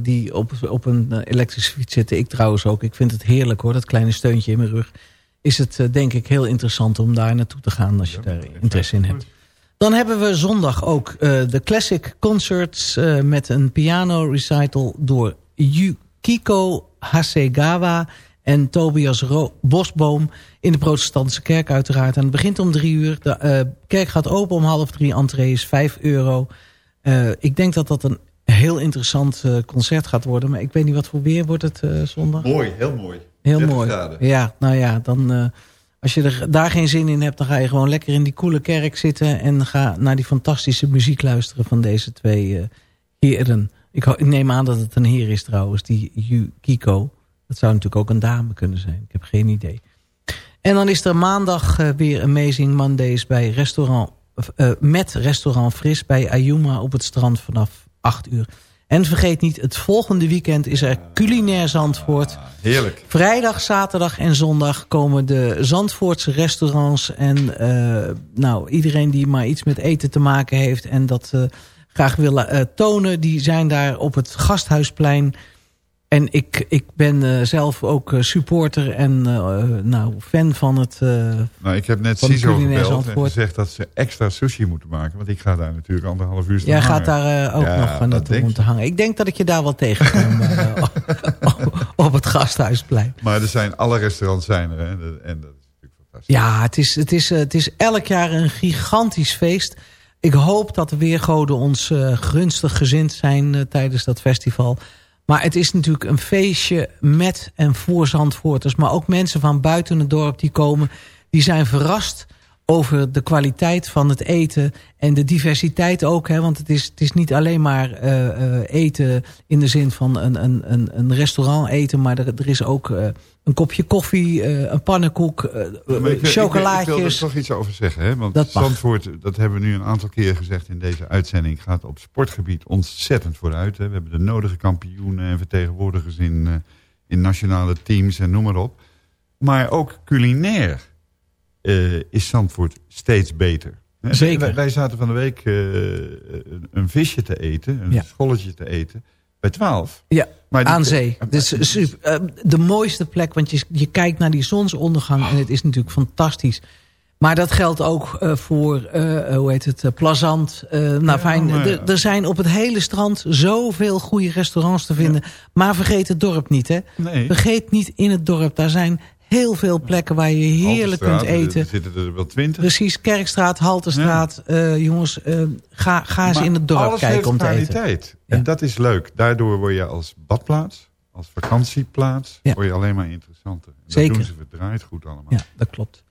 die op, op een elektrische fiets zitten. Ik trouwens ook. Ik vind het heerlijk hoor, dat kleine steuntje in mijn rug. Is het denk ik heel interessant om daar naartoe te gaan als je daar interesse in hebt. Dan hebben we zondag ook eh, de Classic Concerts eh, met een piano recital door Yukiko Hasegawa en Tobias Ro- Bosboom in de protestantse kerk uiteraard. En het begint om drie uur. De eh, kerk gaat open om half drie. Entree is vijf euro. Ik denk dat dat een heel interessant concert gaat worden. Maar ik weet niet wat voor weer wordt het zondag. Mooi, heel mooi. Heel 30 mooi. graden. Ja, nou ja, dan, als je er daar geen zin in hebt... dan ga je gewoon lekker in die koele kerk zitten... en ga naar die fantastische muziek luisteren van deze twee eh, heren. Ik neem aan dat het een heer is trouwens, die Yukiko. Dat zou natuurlijk ook een dame kunnen zijn. Ik heb geen idee. En dan is er maandag eh, weer Amazing Mondays bij restaurant, eh, met restaurant Fris bij Ayuma op het strand vanaf 8 uur. En vergeet niet, het volgende weekend is er culinair Zandvoort. Heerlijk. Vrijdag, zaterdag en zondag komen de Zandvoortse restaurants... en eh, nou, iedereen die maar iets met eten te maken heeft... en dat eh, graag willen eh, tonen, die zijn daar op het Gasthuisplein... En ik, ik ben eh, zelf ook eh, supporter en eh, nou, fan van het... eh, Nou, ik heb net CISO gebeld en Zandvoort. gezegd dat ze extra sushi moeten maken. Want ik ga daar natuurlijk anderhalf uur staan Jij gaat daar ook Ja, nog van dat naartoe te hangen. Ik denk dat ik je daar wel tegenkom eh, op, op het Gasthuisplein. Maar er zijn, alle restaurants zijn er. Hè? En dat is natuurlijk fantastisch. Ja, het is, het, is, het is elk jaar een gigantisch feest. Ik hoop dat de weergoden ons gunstig gezind zijn tijdens dat festival. Maar het is natuurlijk een feestje met en voor Zandvoorters. Maar ook mensen van buiten het dorp die komen... die zijn verrast over de kwaliteit van het eten en de diversiteit ook. Hè, want het is, het is niet alleen maar eh, eh, eten in de zin van een, een, een, restaurant eten... maar er, er is ook eh, een kopje koffie, een pannenkoek, Maar ik wil- chocolaatjes. er toch iets over zeggen. Hè? Want Dat. Zandvoort, dat hebben we nu een aantal keer gezegd in deze uitzending... gaat op sportgebied ontzettend vooruit. Hè? We hebben de nodige kampioenen en vertegenwoordigers in, in nationale teams en noem maar op. Maar ook culinair eh, is Zandvoort steeds beter. Zeker. Wij, wij zaten van de week eh, een- een visje te eten, een Ja. scholletje te eten... bij 12. Ja, Maar aan zee. Dus, super, eh, de mooiste plek, want je, je kijkt naar die zonsondergang... en het is natuurlijk fantastisch. Maar dat geldt ook voor, hoe heet het, Plazant. nou, fijn, er- zijn op het hele strand zoveel goede restaurants te vinden. Maar vergeet het dorp niet, hè. Nee. Vergeet niet in het dorp, daar zijn heel veel plekken... waar je heerlijk kunt Haltestraat, eten. Er zitten er wel twintig. Precies, Kerkstraat, Halterstraat. eh, jongens, eh, ga, ga eens in het dorp kijken om te eten. kwaliteit. En dat is leuk. Daardoor word je als badplaats, als vakantieplaats, Ja. word je alleen maar interessanter. En Zeker. Dat doen ze verdraaid goed allemaal. Ja, dat klopt.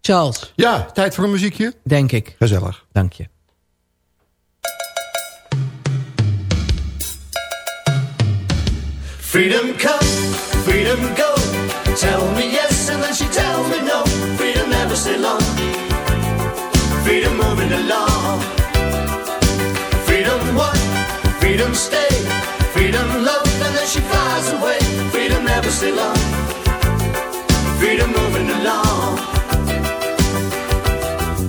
Charles. Ja, tijd voor een muziekje. Denk ik. Gezellig. Dank je. Freedom come, freedom go. Tell me yes and then she tells me no. Freedom never stay long. Freedom moving along. Freedom what? Freedom stay. Freedom love and then she flies away. Freedom never stay long. Freedom moving along.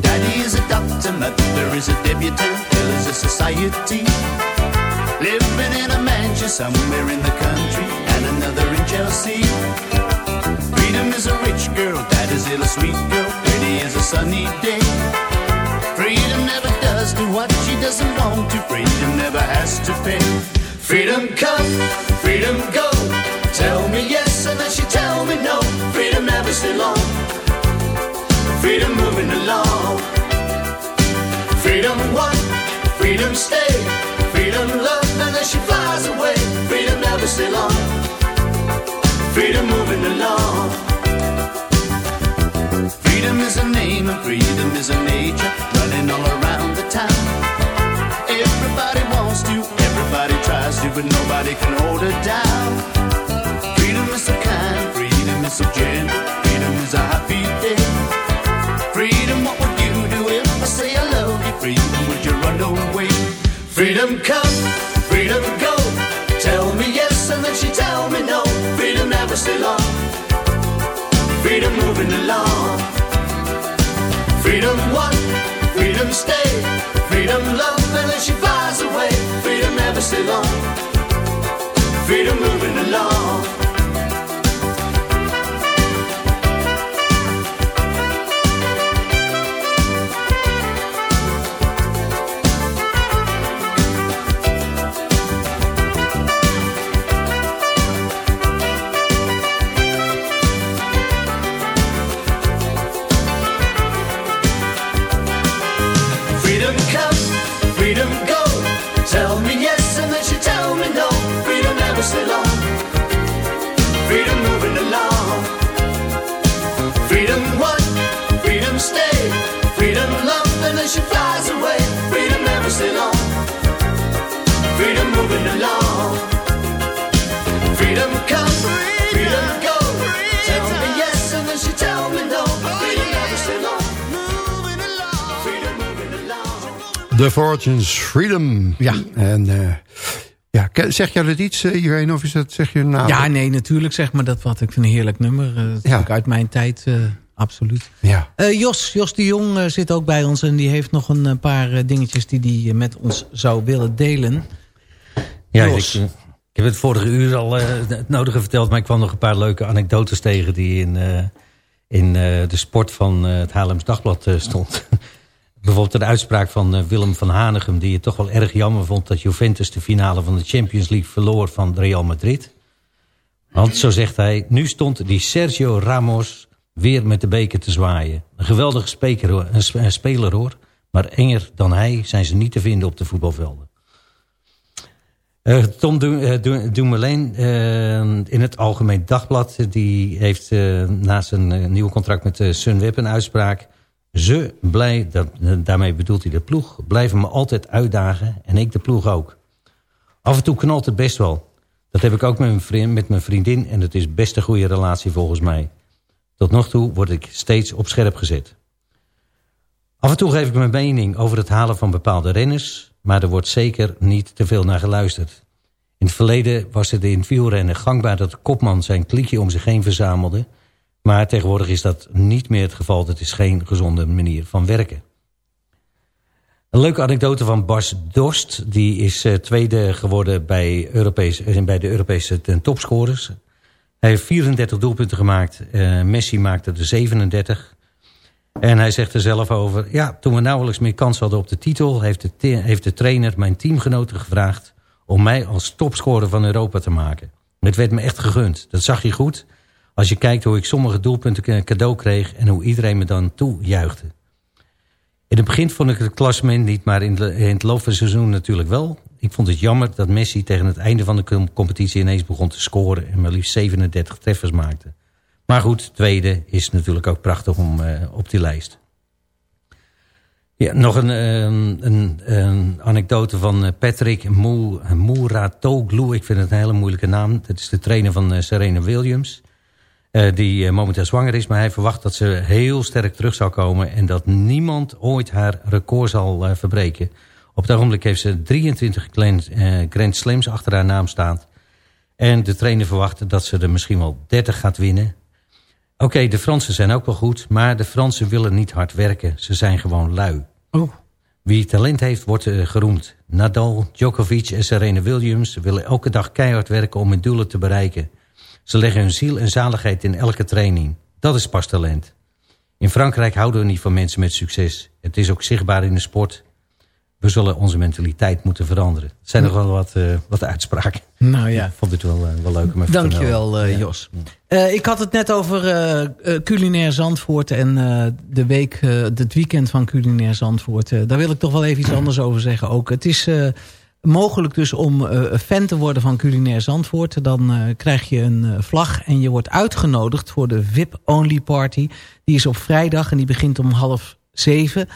Daddy is a doctor, mother is a debutante, there's a society. Living in a mansion somewhere in the country and another in Chelsea. Freedom is a rich girl, that is it a sweet girl, pretty as a sunny day. Freedom never does do what she doesn't want to, freedom never has to pay. Freedom come, freedom go, tell me yes and then she tell me no. Freedom never stay long, freedom moving along. Freedom what? Freedom stay. Freedom love, and then she flies away. Freedom never stay long. And freedom is a nature running all around the town. Everybody wants to, everybody tries to, but nobody can hold her down. Freedom is so kind, freedom is so gentle, freedom is a happy day. Freedom, what would you do if I say I love you? Freedom, would you run away? Freedom come, freedom go. Tell me yes and then she tell me no. Freedom never stay long. Freedom moving along. Freedom what? Freedom stay. Freedom love and then she flies away. Freedom never stay long. Freedom moving along. passing on. Freedom moving along. Freedom come, freedom go. Tell me yes and then she tell me no. Freedom passing on. The Fortunes, Freedom. Ja. En uh, ja, zeg jij dat iets, eh, Irene, of is dat, zeg je nou? Ja, nee, natuurlijk zeg maar dat wat. Ik vind een heerlijk nummer. Uh, ja. Uit mijn tijd... Uh, absoluut. Ja. Eh, Jos, Jos de Jong eh, zit ook bij ons en die heeft nog een eh, paar dingetjes die hij met ons zou willen delen. Ja, ik, Jos. ik heb het vorige uur al het nodige verteld... maar ik kwam nog een paar leuke anekdotes tegen... die in, in de sport van het Haarlems Dagblad stond. Bijvoorbeeld de uitspraak van Willem van Hanegem... die het toch wel erg jammer vond dat Juventus de finale van de Champions League verloor van Real Madrid. Want, zo zegt hij, nu stond die Sergio Ramos weer met de beker te zwaaien. Een geweldige speker, een sp- een speler hoor, maar enger dan hij zijn ze niet te vinden op de voetbalvelden. Eh, Tom Du- eh, Dumoulin eh, in het Algemeen Dagblad... die heeft eh, na zijn nieuwe contract met Sunweb een uitspraak... Ze blij, dat, daarmee bedoelt hij de ploeg, blijven me altijd uitdagen... en ik de ploeg ook. Af en toe knalt het best wel. Dat heb ik ook met mijn, vriend, met mijn vriendin... en het is best een goede relatie volgens mij. Tot nog toe word ik steeds op scherp gezet. Af en toe geef ik mijn mening over het halen van bepaalde renners... maar er wordt zeker niet te veel naar geluisterd. In het verleden was het in wielrennen gangbaar dat de kopman zijn kliekje om zich heen verzamelde... maar tegenwoordig is dat niet meer het geval. Dat is geen gezonde manier van werken. Een leuke anekdote van Bas Dorst. Die is eh, tweede geworden bij, Europees, eh, bij de Europese topscorers. Hij heeft 34 doelpunten gemaakt. Eh, Messi maakte er 37. En hij zegt er zelf over... ja, toen we nauwelijks meer kans hadden op de titel... heeft de, heeft de trainer mijn teamgenoten gevraagd... om mij als topscorer van Europa te maken. Het werd me echt gegund. Dat zag je goed... als je kijkt hoe ik sommige doelpunten cadeau kreeg... en hoe iedereen me dan toejuichte. In het begin vond ik het klassement niet, maar in het loop van het seizoen natuurlijk wel. Ik vond het jammer dat Messi tegen het einde van de com- competitie ineens begon te scoren... en maar liefst 37 treffers maakte. Maar goed, tweede is natuurlijk ook prachtig om eh, op die lijst. Ja, nog een, ehm, een, anekdote van eh, Patrick Mouratoglu. Ik vind het een hele moeilijke naam. Dat is de trainer van eh, Serena Williams. die momenteel zwanger is. Maar hij verwacht dat ze heel sterk terug zal komen. En dat niemand ooit haar record zal verbreken. Op het ogenblik heeft ze 23 Grand, eh, Grand Slams achter haar naam staan. En de trainer verwacht dat ze er misschien wel 30 gaat winnen. Oké, de Fransen zijn ook wel goed. Maar de Fransen willen niet hard werken. Ze zijn gewoon lui. Oh. Wie talent heeft, wordt eh, geroemd. Nadal, Djokovic en Serena Williams willen elke dag keihard werken om hun doelen te bereiken. Ze leggen hun ziel en zaligheid in elke training. Dat is pas talent. In Frankrijk houden we niet van mensen met succes. Het is ook zichtbaar in de sport. We zullen onze mentaliteit moeten veranderen. Het zijn nog wel wat, eh, wat uitspraken. Nou ja. Ik vond het wel, eh, wel leuk om even te Dankjewel, eh, Jos. Eh, ik had het net over culinair Zandvoort en de week, het weekend van culinair Zandvoort. Daar wil ik toch wel even iets anders over zeggen ook. Het is mogelijk dus om fan te worden van culinair Zandvoort. Dan krijg je een vlag en je wordt uitgenodigd voor de VIP-only party. Die is op vrijdag en die begint om half zeven.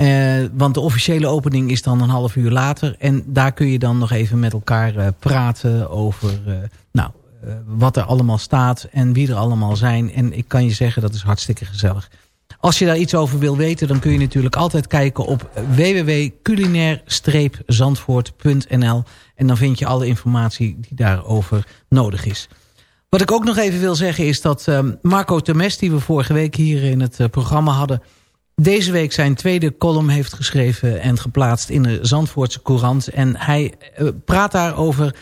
Eh, want de officiële opening is dan een half uur later. En daar kun je dan nog even met elkaar eh, praten over eh, nou, wat er allemaal staat en wie er allemaal zijn. En ik kan je zeggen, dat is hartstikke gezellig. Als je daar iets over wil weten, dan kun je natuurlijk altijd kijken op www.culinair-zandvoort.nl. En dan vind je alle informatie die daarover nodig is. Wat ik ook nog even wil zeggen is dat Marco Temes, die we vorige week hier in het programma hadden deze week zijn tweede column heeft geschreven en geplaatst in de Zandvoortse Courant. En hij eh, praat daar over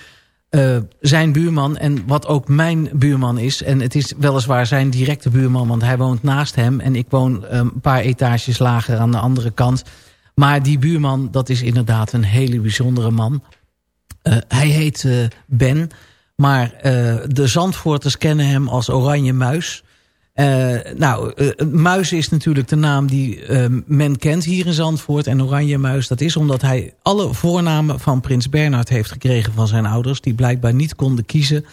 eh, zijn buurman en wat ook mijn buurman is. En het is weliswaar zijn directe buurman, want hij woont naast hem. En ik woon eh, een paar etages lager aan de andere kant. Maar die buurman, dat is inderdaad een hele bijzondere man. Hij heet Ben, maar de Zandvoorters kennen hem als Oranje Muis... Uh, nou, uh, Muis is natuurlijk de naam die uh, men kent hier in Zandvoort. En Oranje Muis, dat is omdat hij alle voornamen van Prins Bernhard heeft gekregen van zijn ouders. Die blijkbaar niet konden kiezen.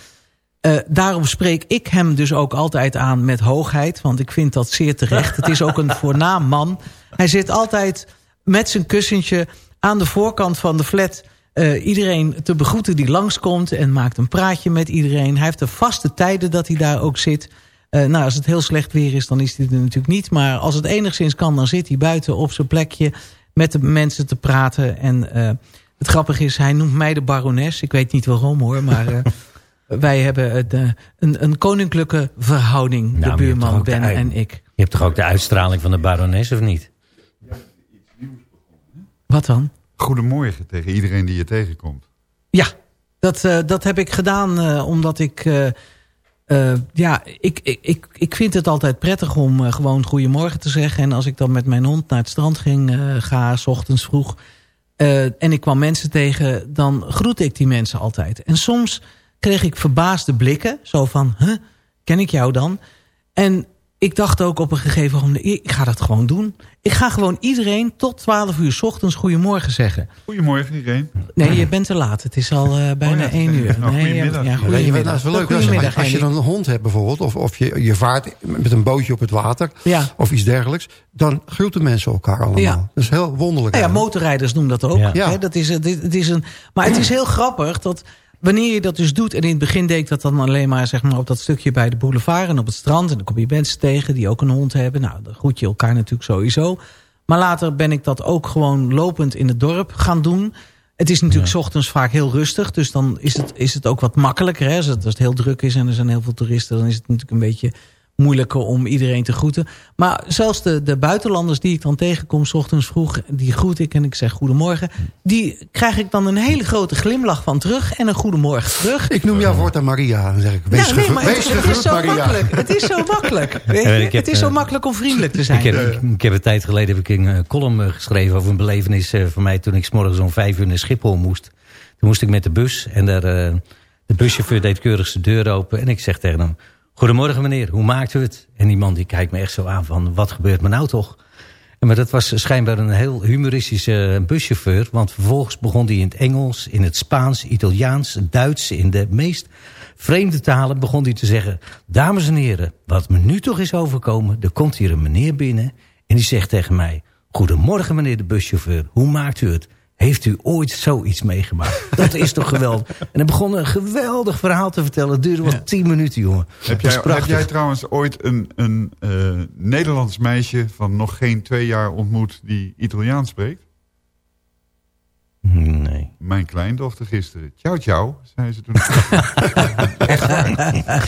Daarom spreek ik hem dus ook altijd aan met hoogheid. Want ik vind dat zeer terecht. Het is ook een voornaam man. Hij zit altijd met zijn kussentje aan de voorkant van de flat... Uh, iedereen te begroeten die langskomt en maakt een praatje met iedereen. Hij heeft de vaste tijden dat hij daar ook zit... Uh, nou, als het heel slecht weer is, dan is hij er natuurlijk niet. Maar als het enigszins kan, dan zit hij buiten op zijn plekje. met de mensen te praten. En eh, het grappige is, hij noemt mij de barones. Ik weet niet waarom hoor, maar eh, wij hebben eh, een, een koninklijke verhouding. Nou, de toch buurman de Ben en ik. Je hebt toch ook de uitstraling van de barones, of niet? Wat dan? Goedemorgen tegen iedereen die je tegenkomt. Ja, dat, eh, dat heb ik gedaan eh, omdat ik... eh, eh, ja, ik, ik, ik, ik vind het altijd prettig om eh, gewoon goedemorgen te zeggen. En als ik dan met mijn hond naar het strand ging, eh, ga, s ochtends vroeg... en ik kwam mensen tegen, dan groette ik die mensen altijd. En soms kreeg ik verbaasde blikken. Zo van, huh, ken ik jou dan? En ik dacht ook op een gegeven moment, ik ga dat gewoon doen. Ik ga gewoon iedereen tot 12 uur 's ochtends goedemorgen zeggen. Goedemorgen iedereen. Nee, je bent te laat. Het is al eh, bijna ja, één uur. nou, nee, goedemiddag. Ja, Ja, Weet je wat goedemiddag. nou is wel leuk? Als, Goedemiddag, als je dan een hond hebt bijvoorbeeld... of, of je, je vaart met een bootje op het water... Ja. of iets dergelijks... dan groeten mensen elkaar allemaal. Ja. Dat is heel wonderlijk. Nou ja, motorrijders doen dat ook. Ja. Ja. Hè, dat is, het, is- het is een, maar het is heel grappig dat wanneer je dat dus doet... en in het begin deed ik dat dan alleen maar, zeg maar op dat stukje bij de boulevard... en op het strand. En dan kom je mensen tegen die ook een hond hebben. Nou, dan groet je elkaar natuurlijk sowieso. Maar later ben ik dat ook gewoon lopend in het dorp gaan doen. Het is natuurlijk 's ochtends vaak heel rustig. Dus dan is het, is het ook wat makkelijker. Hè? Als, het, als het heel druk is en er zijn heel veel toeristen... dan is het natuurlijk een beetje moeilijker om iedereen te groeten. Maar zelfs de, de buitenlanders die ik dan tegenkom... 's ochtends vroeg, die groet ik en ik zeg goedemorgen... die krijg ik dan een hele grote glimlach van terug... en een goedemorgen terug. Ik noem jou voortaan Maria. Dan zeg ik, wees, Nou, nee, gegro- maar wees het, is zo Maria. makkelijk. Het is zo makkelijk. Weet je? Ja, ik heb, het is zo eh, makkelijk om vriendelijk te zijn. Ik heb, ik, ik heb een tijd geleden heb ik een eh, column eh, geschreven over een belevenis eh, van mij toen ik 's morgens om vijf uur naar Schiphol moest. Toen moest ik met de bus en daar, eh, de buschauffeur deed keurig zijn deur open en ik zeg tegen hem, goedemorgen meneer, hoe maakt u het? En die man die kijkt me echt zo aan van, wat gebeurt me nou toch? En Maar dat was schijnbaar een heel humoristische buschauffeur. Want vervolgens begon hij in het Engels, in het Spaans, Italiaans, Duits... in de meest vreemde talen begon hij te zeggen... Dames en heren, wat me nu toch is overkomen... er komt hier een meneer binnen en die zegt tegen mij... Goedemorgen meneer de buschauffeur, hoe maakt u het? Heeft u ooit zoiets meegemaakt? Dat is toch geweldig? En hij begon een geweldig verhaal te vertellen. Het duurde wel tien minuten, jongen. Heb jij, heb jij trouwens ooit een, een eh, Nederlands meisje van nog geen twee jaar ontmoet die Italiaans spreekt? Nee. Mijn kleindochter gisteren. Ciao, ciao, zei ze toen.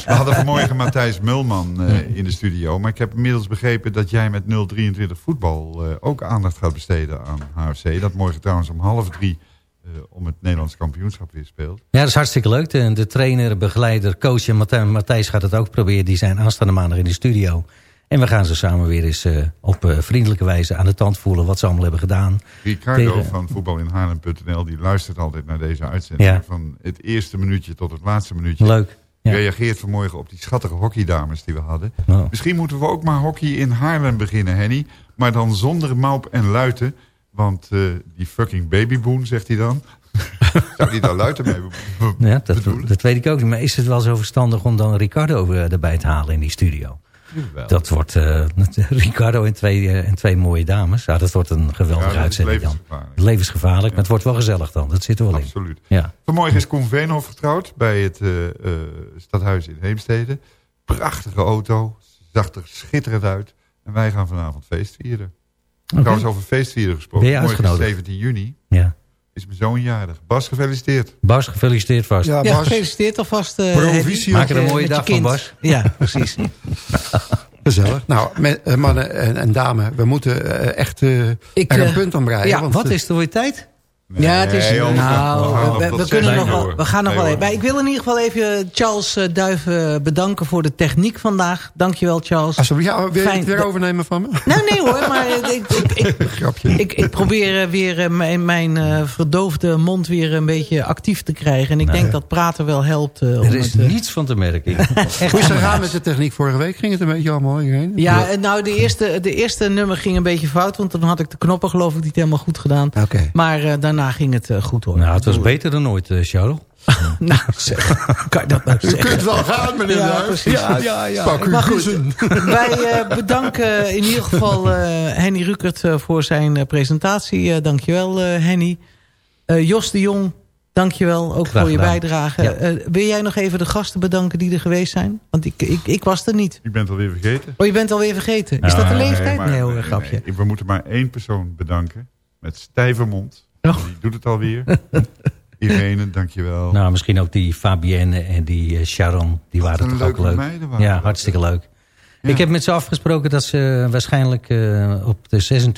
We hadden vanmorgen Matthijs Mulman eh, in de studio. Maar ik heb inmiddels begrepen dat jij met 023 voetbal eh, ook aandacht gaat besteden aan HFC. Dat morgen trouwens om half drie eh, om het Nederlands kampioenschap weer speelt. Ja, dat is hartstikke leuk. De, de trainer, begeleider, coach en Matthij- Matthijs gaat het ook proberen. Die zijn aanstaande maandag in de studio. En we gaan ze samen weer eens eh, op eh, vriendelijke wijze aan de tand voelen... wat ze allemaal hebben gedaan. Ricardo Tegen- van voetbalinhaarlem.nl die luistert altijd naar deze uitzending. Ja. Van het eerste minuutje tot het laatste minuutje. Leuk. Ja. Reageert vanmorgen op die schattige hockeydames die we hadden. Misschien moeten we ook maar hockey in Haarlem beginnen, Henny. Maar dan zonder Maup en Luiten. Want eh, die fucking babyboon, zegt hij dan. Zou die daar Luiten mee Ja, dat, dat weet ik ook niet. Maar is het wel zo verstandig om dan Ricardo erbij te halen in die studio? Dat wordt eh, Ricardo en twee, eh, en twee mooie dames. Ja, dat wordt een geweldige Ja, uitzending dan. levensgevaarlijk. Levensgevaarlijk, maar het wordt wel gezellig dan. Dat zit er wel in. Absoluut. Ja. Vanmorgen is Koen Veenhoff getrouwd bij het eh, stadhuis in Heemstede. Prachtige auto, zag er schitterend uit. En wij gaan vanavond feest vieren. Trouwens over feestvieren gesproken. Ben je Morgen is uitgenodigd? 17 juni ja. Is mijn zoon jarig. Bas, gefeliciteerd. Bas, gefeliciteerd vast. Ja, gefeliciteerd alvast. eh, Provisie. Maak er een mooie eh, met dag van. Bas. Ja, precies. gezellig. Nou, met, eh, mannen en, en dames, we moeten echt eh, Ik, er een punt aan breien. ja, want, Wat is er weer Ja, het is. Nou, we gaan kunnen nog wel, hoor. we gaan nog Nee, wel even. Maar ik wil in ieder geval even Charles eh, Duiven bedanken voor de techniek vandaag. Dankjewel, Charles. Alsjeblieft, ja, wil je Fijn. het weer overnemen van me? Nou, nee hoor, maar eh, ik, ik, ik, Grapje. ik, ik probeer eh, weer eh, mijn, mijn eh, verdoofde mond weer een beetje actief te krijgen. En ik denk dat praten wel helpt. eh, om Er is het, eh, niets van te merken. Hoe is het gegaan met de techniek vorige week? Ging het een beetje allemaal hierheen? Ja, eh, nou, de eerste, de eerste nummer ging een beetje fout. Want toen had ik de knoppen geloof ik niet helemaal goed gedaan. Oké. Maar eh, daarna ging het eh, goed hoor. Nou, het was beter dan ooit, eh, Charles. Nou, zeg. Kan je dat nou U zeggen? kunt wel gaan, meneer Ja, precies. Ja, ja, ja. Pak uw Maar goed, kussen. wij eh, bedanken in ieder geval eh, Henny Rukert eh, voor zijn presentatie. Eh, dankjewel uh, Henny. Eh, Jos de Jong, dankjewel ook Graag voor je gedaan. bijdrage. Ja. Eh, wil jij nog even de gasten bedanken die er geweest zijn? Want ik, ik, ik was er niet. Ik ben het alweer vergeten. Oh, je bent alweer vergeten. Is dat de Nee, leeftijd? maar- Nee hoor, nee, grapje. nee. We moeten maar één persoon bedanken. met stijve mond. Oh. Die doet het alweer. Irene, dankjewel. Nou, misschien ook die Fabienne en die eh, Sharon. Die Wat waren toch ook leuk. meiden waren ja, hartstikke leuk. Ja. Ik heb met ze afgesproken dat ze waarschijnlijk eh, op de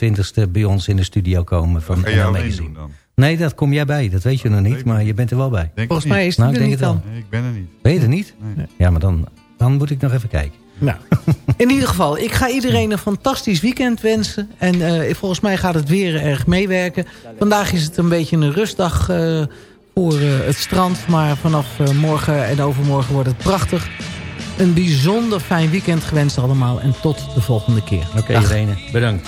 26e bij ons in de studio komen. Van Ga jij doen dan? Nee, dat kom jij bij. Dat weet je nog niet, maar je bent er wel bij. Denk Volgens mij niet. is die Nou, er niet dan. Nee, ik ben er niet. Ben je er niet? Nee. Ja, maar dan, dan moet ik nog even kijken. Nou, in ieder geval, ik ga iedereen een fantastisch weekend wensen. En eh, volgens mij gaat het weer erg meewerken. Vandaag is het een beetje een rustdag eh, voor eh, het strand. Maar vanaf eh, morgen en overmorgen wordt het prachtig. Een bijzonder fijn weekend gewenst allemaal. En tot de volgende keer. Oké. Irene. Bedankt.